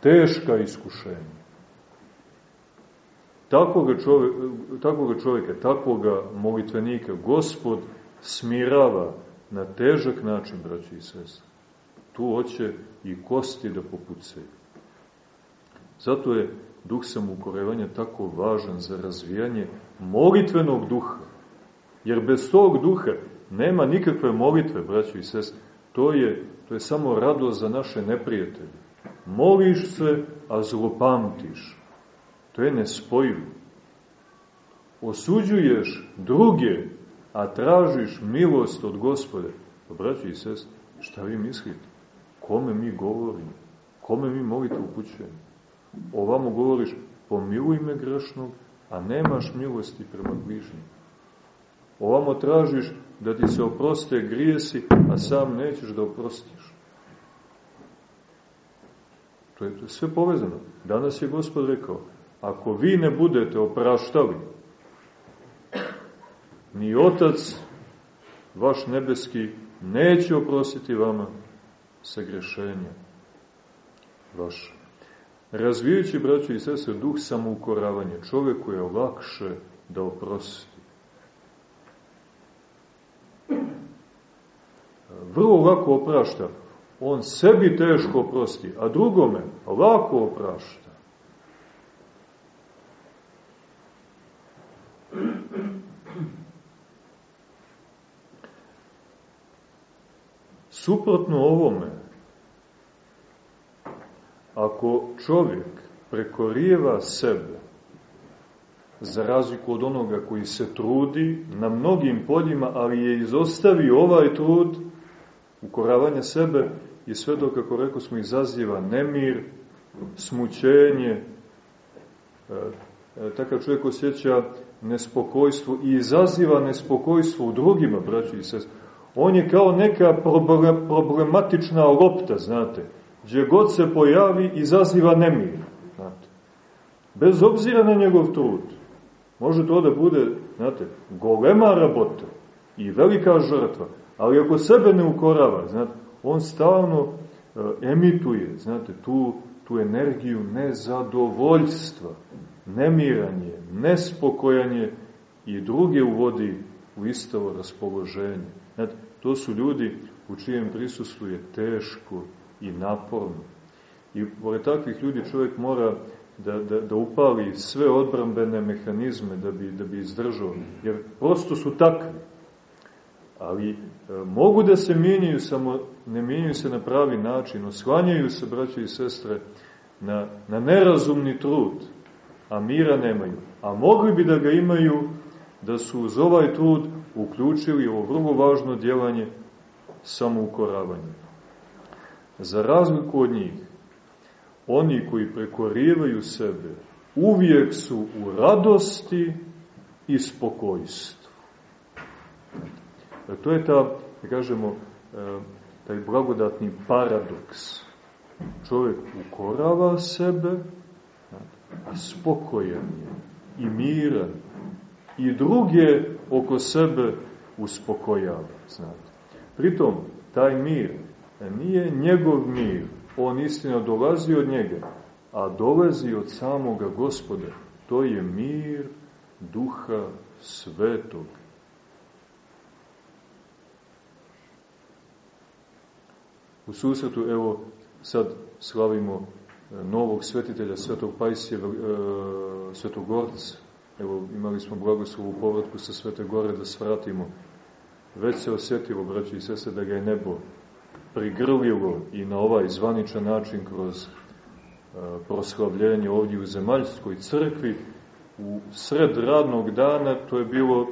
teška iskušenja. Takvoga čovjeka, takvoga čovjeka, takvoga molitvenika, gospod smirava na težak način, braći i sestre. Tu hoće i kosti da popucaju. Zato je duh samoukorevanja tako važan za razvijanje molitvenog duha. Jer bez tog duha nema nikakve molitve, braći i sestre. To je, to je samo radost za naše neprijatelje. Moliš se, a zlopamtiš. To je nespojivo. Osuđuješ druge, a tražiš milost od gospode. Pa, i sest, šta vi mislite? Kome mi govorimo? Kome mi molite upućujemo? Ovamo govoriš, pomiluj me grešnog, a nemaš milosti prema bližnjim. Ovamo tražiš da ti se oproste grijesi, a sam nećeš da oprostiš. To je, to je sve povezano. Danas je Gospod rekao, ako vi ne budete opraštali, ni Otac, vaš nebeski, neće oprostiti vama sagrešenja vaše. Razvijajući, braćo i sese, duh samoukoravanja, čoveku je lakše da oprosti. Vrlo lako oprašta. On sebi teško oprosti, a drugome lako oprašta. Suprotno ovome, ako čovjek prekorijeva sebe, za razliku od onoga koji se trudi na mnogim poljima, ali je izostavio ovaj trud, ukoravanje sebe i sve dok, kako rekao smo, izaziva nemir, smućenje, e, e, takav čovjek osjeća nespokojstvo i izaziva nespokojstvo u drugima, braći i sest. On je kao neka problematična lopta, znate, gdje god se pojavi, izaziva nemir. Znate. Bez obzira na njegov trud. Može to da bude, znate, golema rabota i velika žrtva, ali ako sebe ne ukorava, znate, on stalno uh, emituje, znate, tu, tu energiju nezadovoljstva, nemiranje, nespokojanje i druge uvodi u istovo raspoloženje. Znate, to su ljudi u čijem prisustvu je teško i naporno. I pored takvih ljudi čovjek mora da, da, da upali sve odbrambene mehanizme da bi, da bi izdržao, jer prosto su takvi. Ali e, mogu da se mijenjaju, samo ne mijenjaju se na pravi način, oslanjaju se, braće i sestre, na, na nerazumni trud, a mira nemaju. A mogli bi da ga imaju da su uz ovaj trud uključili ovo vrlo važno djelanje samoukoravanja. Za razliku od njih, oni koji prekorivaju sebe uvijek su u radosti i spokojstvu. E, to je ta, da kažemo, e, taj blagodatni paradoks. Čovjek ukorava sebe, a spokojan je i miran i druge oko sebe uspokojava. Znate. Pritom, taj mir nije njegov mir, on istina dolazi od njega, a dolazi od samoga gospoda. To je mir duha svetog. U susretu, evo, sad slavimo e, novog svetitelja, svetog Pajsije, e, svetogorca. Evo, imali smo blagoslovu povratku sa Svete Gore da svratimo. Već se osjetilo, braći i sese, da ga je nebo prigrljivo i na ovaj zvaničan način kroz e, proslavljenje ovdje u Zemaljskoj crkvi. U sred radnog dana to je bilo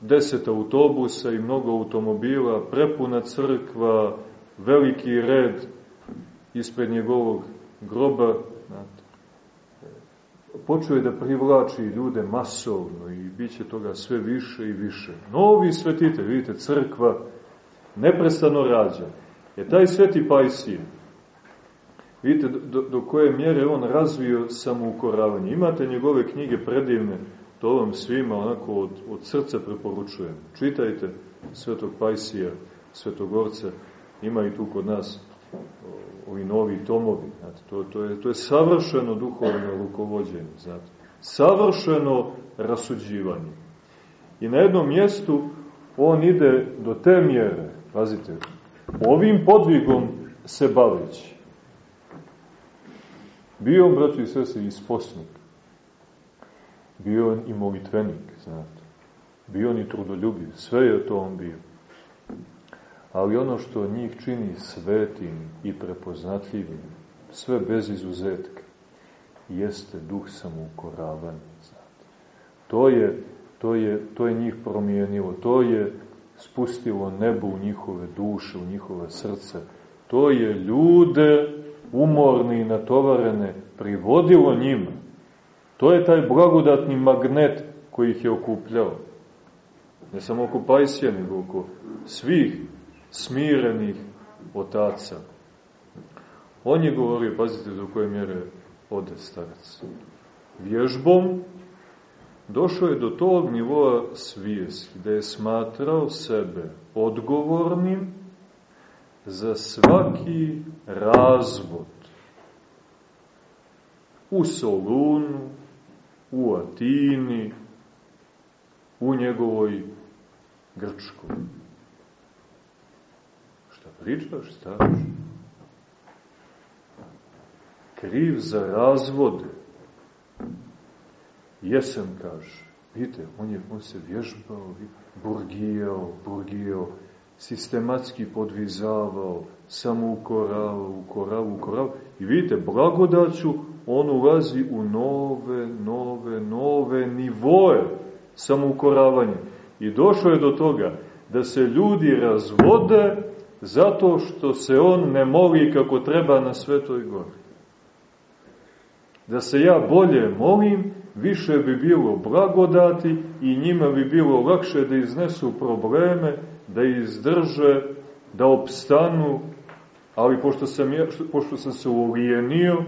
deset autobusa i mnogo automobila, prepuna crkva, veliki red ispred njegovog groba. Počeo je da privlači ljude masovno i bit toga sve više i više. Novi svetite, vidite, crkva, neprestano rađa. Je taj sveti Pajsije, vidite do, do koje mjere on razvio samoukoravanje. Imate njegove knjige predivne, to vam svima onako od, od srca preporučujem. Čitajte svetog Pajsija, svetogorca, ima i tu kod nas ovi novi tomovi. Znate, to, to, je, to je savršeno duhovno rukovodđenje. Znate. Savršeno rasuđivanje. I na jednom mjestu on ide do te mjere, pazite, ovim podvigom se baveći. Bio on, braći i sese, i sposnik. Bio on i molitvenik, znate. Bio on i trudoljubiv. Sve je to on bio. Ali ono što njih čini svetim i prepoznatljivim, sve bez izuzetka, jeste duh samoukoravanja. To je, to je, to je njih promijenilo, to je spustilo nebo u njihove duše, u njihove srce. To je ljude umorni i natovarene privodilo njima. To je taj blagodatni magnet koji ih je okupljao. Ne samo oko Pajsija, nego oko svih smirenih otaca. On je govorio, pazite do koje mjere ode starac. Vježbom došao je do tog nivoa svijesti, da je smatrao sebe odgovornim za svaki razvod u Solunu, u Atini, u njegovoj Grčkoj. Šta pričaš, staviš? Kriv za razvode. Jesam, kaže. Vidite, on, je, on se vježbao, burgijao, burgijao, sistematski podvizavao, samoukoravao, ukoravao, ukoravao. I vidite, blagodaću on ulazi u nove, nove, nove nivoje samoukoravanja. I došao je do toga da se ljudi razvode zato što se on ne moli kako treba na Svetoj gori. Da se ja bolje molim, više bi bilo blagodati i njima bi bilo lakše da iznesu probleme, da izdrže, da opstanu, ali pošto sam, ja, pošto sam se ulijenio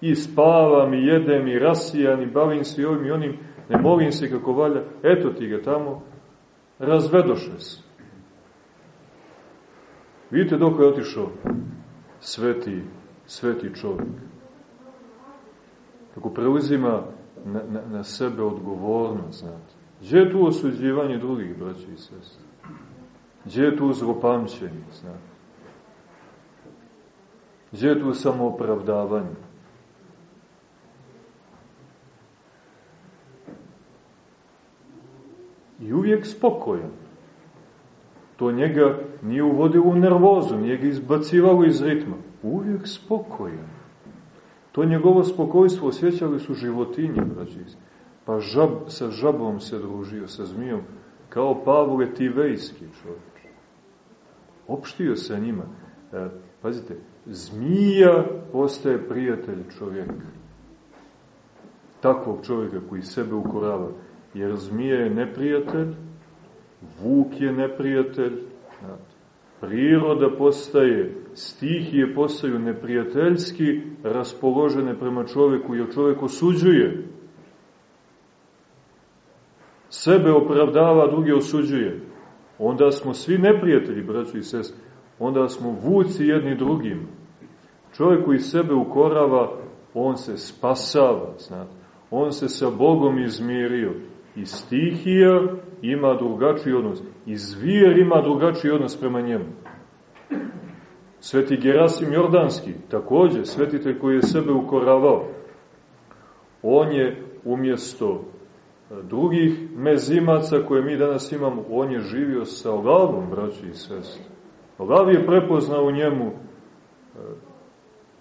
i spavam i jedem i rasijan i bavim se i ovim i onim, ne molim se kako valja, eto ti ga tamo, razvedoše se. Vidite dok je otišao sveti, sveti čovjek. Kako preuzima na, na, na sebe odgovornost, znate. Gdje je tu osuđivanje drugih, braći i sestri? Gdje je tu zlopamćenje, znate? Gdje je tu samoopravdavanje? I uvijek spokojan. To njega nije uvodilo u nervozu, nije ga izbacivalo iz ritma. Uvijek spokojan. To njegovo spokojstvo osjećali su životinje, braći. Pa žab, sa žabom se družio, sa zmijom, kao Pavle Tivejski čovječ. Opštio sa njima. E, pazite, zmija postaje prijatelj čovjeka. Takvog čovjeka koji sebe ukorava. Jer zmija je neprijatelj, vuk je neprijatelj, priroda postaje, stihije postaju neprijateljski raspoložene prema čoveku, jer čovek osuđuje. Sebe opravdava, druge osuđuje. Onda smo svi neprijatelji, braći i sest. Onda smo vuci jedni drugim. Čovjek koji sebe ukorava, on se spasava, znate. On se sa Bogom izmirio. I stihija ima drugačiji odnos. I zvijer ima drugačiji odnos prema njemu. Sveti Gerasim Jordanski, takođe, svetitelj koji je sebe ukoravao, on je umjesto e, drugih mezimaca koje mi danas imamo, on je živio sa Olavom, braći i sestri. Olav je prepoznao u njemu e,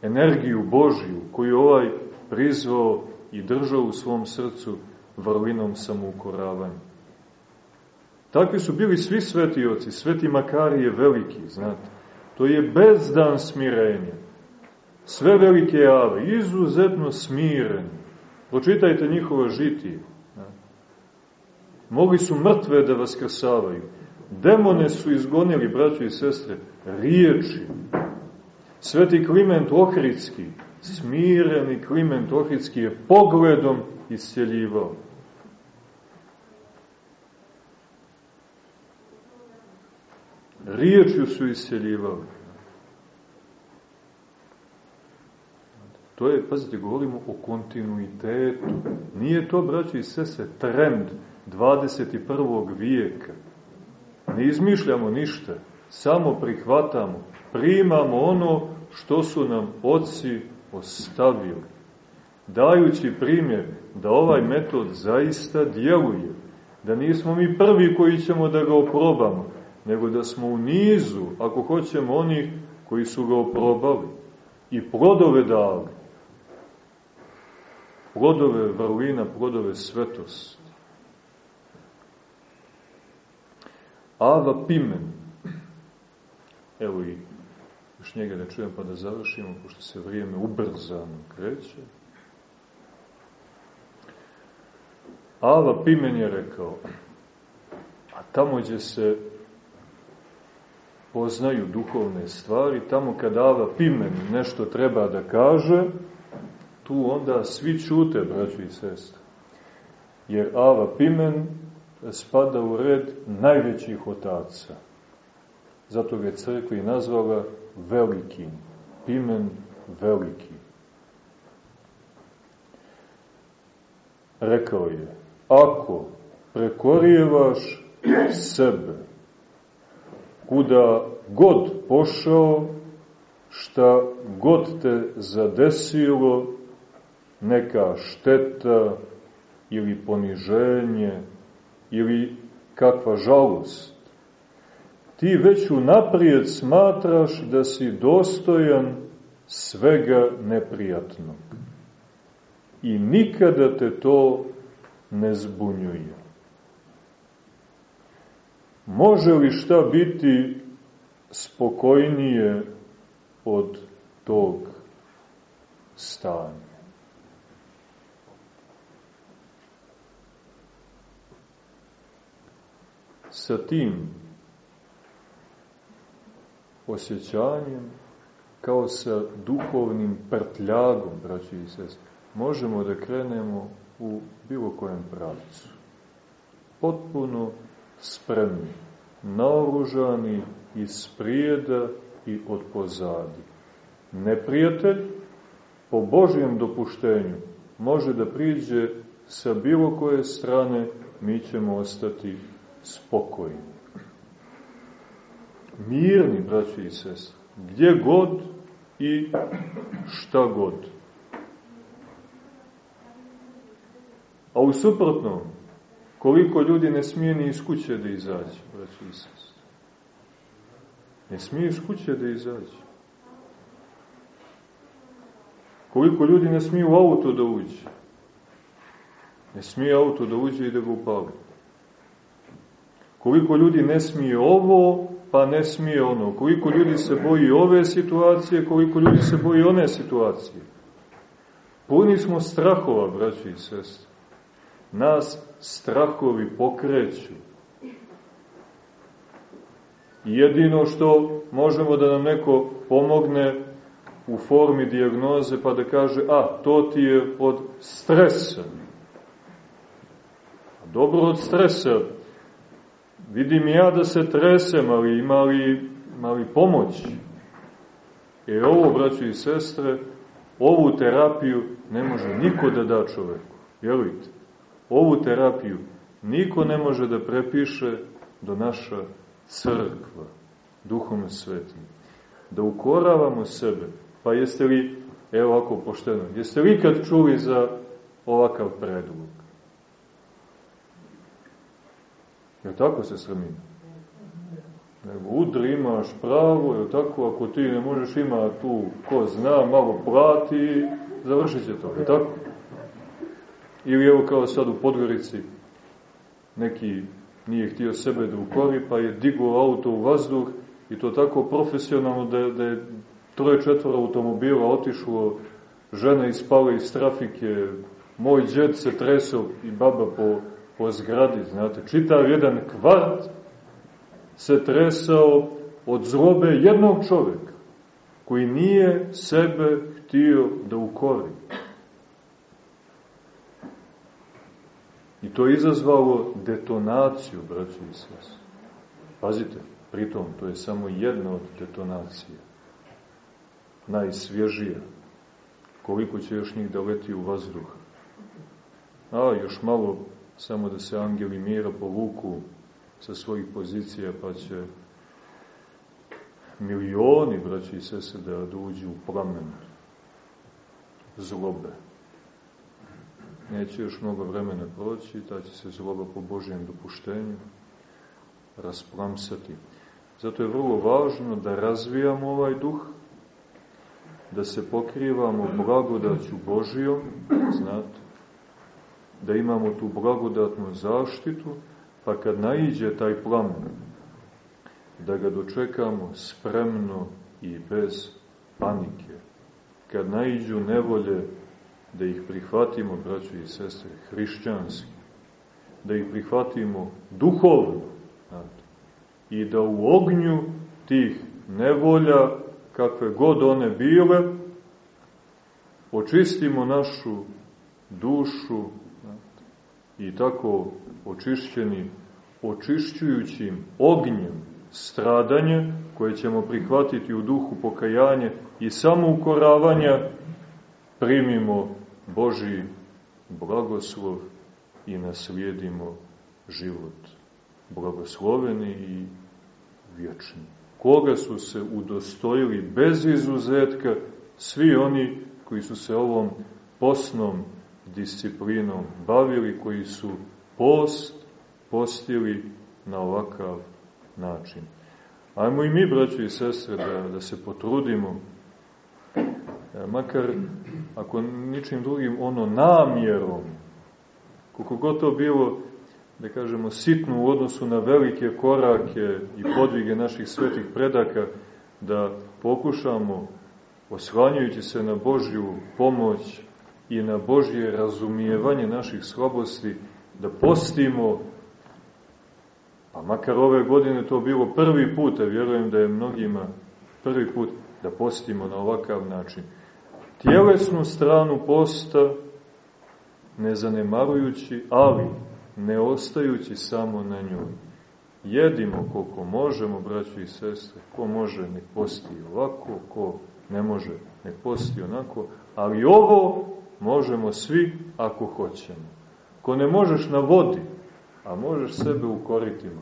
energiju Božiju koju ovaj prizvao i držao u svom srcu vrlinom samoukoravanja. Takvi su bili svi sveti oci, sveti Makarije veliki, znate. To je bezdan smirenja. Sve velike ave, izuzetno smireni. Pročitajte njihova žitije. Mogli su mrtve da vaskrsavaju. Demone su izgonili, braćo i sestre, riječi. Sveti Kliment Ohridski, smireni Kliment Ohridski je pogledom isceljivao. riječju su iseljivali. To je, pazite, govorimo o kontinuitetu. Nije to, braći i sese, trend 21. vijeka. Ne izmišljamo ništa, samo prihvatamo, primamo ono što su nam oci ostavili. Dajući primjer da ovaj metod zaista djeluje, da nismo mi prvi koji ćemo da ga oprobamo, nego da smo u nizu, ako hoćemo, onih koji su ga oprobali i plodove dali. Plodove vrlina, plodove svetosti. Ava Pimen. Evo i još njega da čujem pa da završimo, pošto se vrijeme ubrzano kreće. Ava Pimen je rekao, a tamo gdje se poznaju duhovne stvari, tamo kada Ava Pimen nešto treba da kaže, tu onda svi čute, braću i sestre. Jer Ava Pimen spada u red najvećih otaca. Zato ga je crkva i nazvala velikim. Pimen veliki. Rekao je, ako prekorijevaš sebe, kuda god pošao, šta god te zadesilo, neka šteta ili poniženje ili kakva žalost, ti već unaprijed smatraš da si dostojan svega neprijatnog. I nikada te to ne zbunjuje. Može li šta biti spokojnije od tog stanja? Sa tim osjećanjem, kao sa duhovnim prtljagom, braći i sest, možemo da krenemo u bilo kojem pravcu. Potpuno spremni, naoružani iz prijeda i od pozadi. Neprijatelj, po Božjem dopuštenju, može da priđe sa bilo koje strane, mi ćemo ostati spokojni mirni, braći i sest, gdje god i šta god. A u suprotnom, koliko ljudi ne smije ni iz kuće da izađe, braći i sest. Ne smije iz kuće da izađe. Koliko ljudi ne smije u auto da uđe. Ne smije auto da uđe i da ga upali. Koliko ljudi ne smije ovo, pa ne smije ono. Koliko ljudi se boji ove situacije, koliko ljudi se boji one situacije. Puni smo strahova, braći i sestri. Nas strahovi pokreću. Jedino što možemo da nam neko pomogne u formi dijagnoze pa da kaže, a, to ti je od stresa. Dobro od stresa, Vidim ja da se tresem, ali ima li, ima li pomoć? E ovo, braći i sestre, ovu terapiju ne može niko da da čoveku. Vjerujte, ovu terapiju niko ne može da prepiše do naša crkva, duhom svetim. Da ukoravamo sebe. Pa jeste li, evo ovako pošteno, jeste li ikad čuli za ovakav predlog? Je tako se srami? Nego udri imaš pravo, je tako, ako ti ne možeš ima tu, ko zna, malo plati, završit će to, je tako? Ili evo kao sad u Podgorici, neki nije htio sebe da ukori, pa je digao auto u vazduh i to tako profesionalno da, da je troje četvora automobila otišlo, žena ispala iz trafike, moj džet se tresao i baba po po zgradi, znate, čitav jedan kvart se tresao od zrobe jednog čoveka, koji nije sebe htio da ukori. I to je izazvalo detonaciju, braći i sest. Pazite, pritom, to je samo jedna od detonacija. Najsvježija. koliko će još njih da leti u vazduh. A, još malo samo da se angeli mira povuku sa svojih pozicija, pa će milioni, braći i sese, da dođu u plamen zlobe. Neće još mnogo vremena proći, ta će se zloba po Božijem dopuštenju rasplamsati. Zato je vrlo važno da razvijamo ovaj duh, da se pokrivamo blagodaću Božijom, znate, da imamo tu blagodatnu zaštitu, pa kad naiđe taj plamen, da ga dočekamo spremno i bez panike. Kad naiđu nevolje, da ih prihvatimo, braćo i sestre, hrišćanski, da ih prihvatimo duhovno, znate, i da u ognju tih nevolja, kakve god one bile, očistimo našu dušu znate, i tako očišćeni očišćujućim ognjem stradanje koje ćemo prihvatiti u duhu pokajanja i samoukoravanja primimo Boži blagoslov i naslijedimo život blagosloveni i vječni. Koga su se udostojili bez izuzetka svi oni koji su se ovom posnom disciplinom bavili, koji su post postili na ovakav način. Ajmo i mi, braći i sestre, da, da se potrudimo, makar ako ničim drugim, ono namjerom, koliko god to bilo da kažemo, sitnu u odnosu na velike korake i podvige naših svetih predaka, da pokušamo, oslanjujući se na Božju pomoć i na Božje razumijevanje naših slabosti, da postimo, pa makar ove godine to bilo prvi put, a vjerujem da je mnogima prvi put, da postimo na ovakav način. Tjelesnu stranu posta, ne zanemarujući, ali ne ostajući samo na njoj. Jedimo koliko možemo, braći i sestre, ko može nek posti ovako, ko ne može nek posti onako, ali ovo možemo svi ako hoćemo. Ko ne možeš na vodi, a možeš sebe u koritima,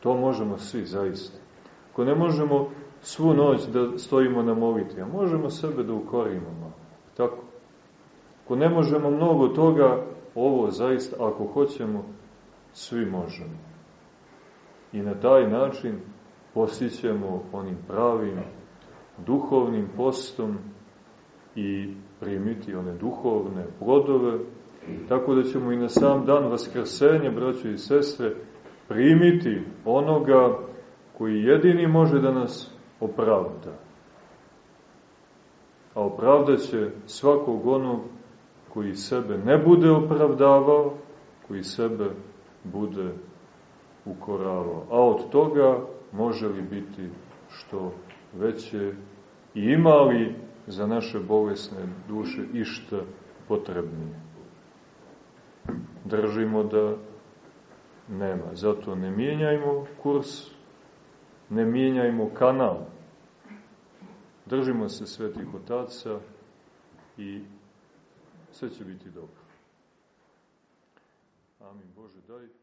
to možemo svi zaista. Ko ne možemo svu noć da stojimo na molitvi, a možemo sebe da ukorimo Tako. Ko ne možemo mnogo toga, ovo zaista, ako hoćemo, svi možemo. I na taj način postićemo onim pravim duhovnim postom i primiti one duhovne plodove, tako da ćemo i na sam dan Vaskrsenja, braćo i sestre, primiti onoga koji jedini može da nas opravda. A opravdaće svakog onog koji sebe ne bude opravdavao, koji sebe bude ukoravao. A od toga može li biti što veće i ima li za naše bolesne duše išta potrebnije. Držimo da nema. Zato ne mijenjajmo kurs, ne mijenjajmo kanal. Držimo se svetih otaca i sve će biti dobro. Amin. Bože, daj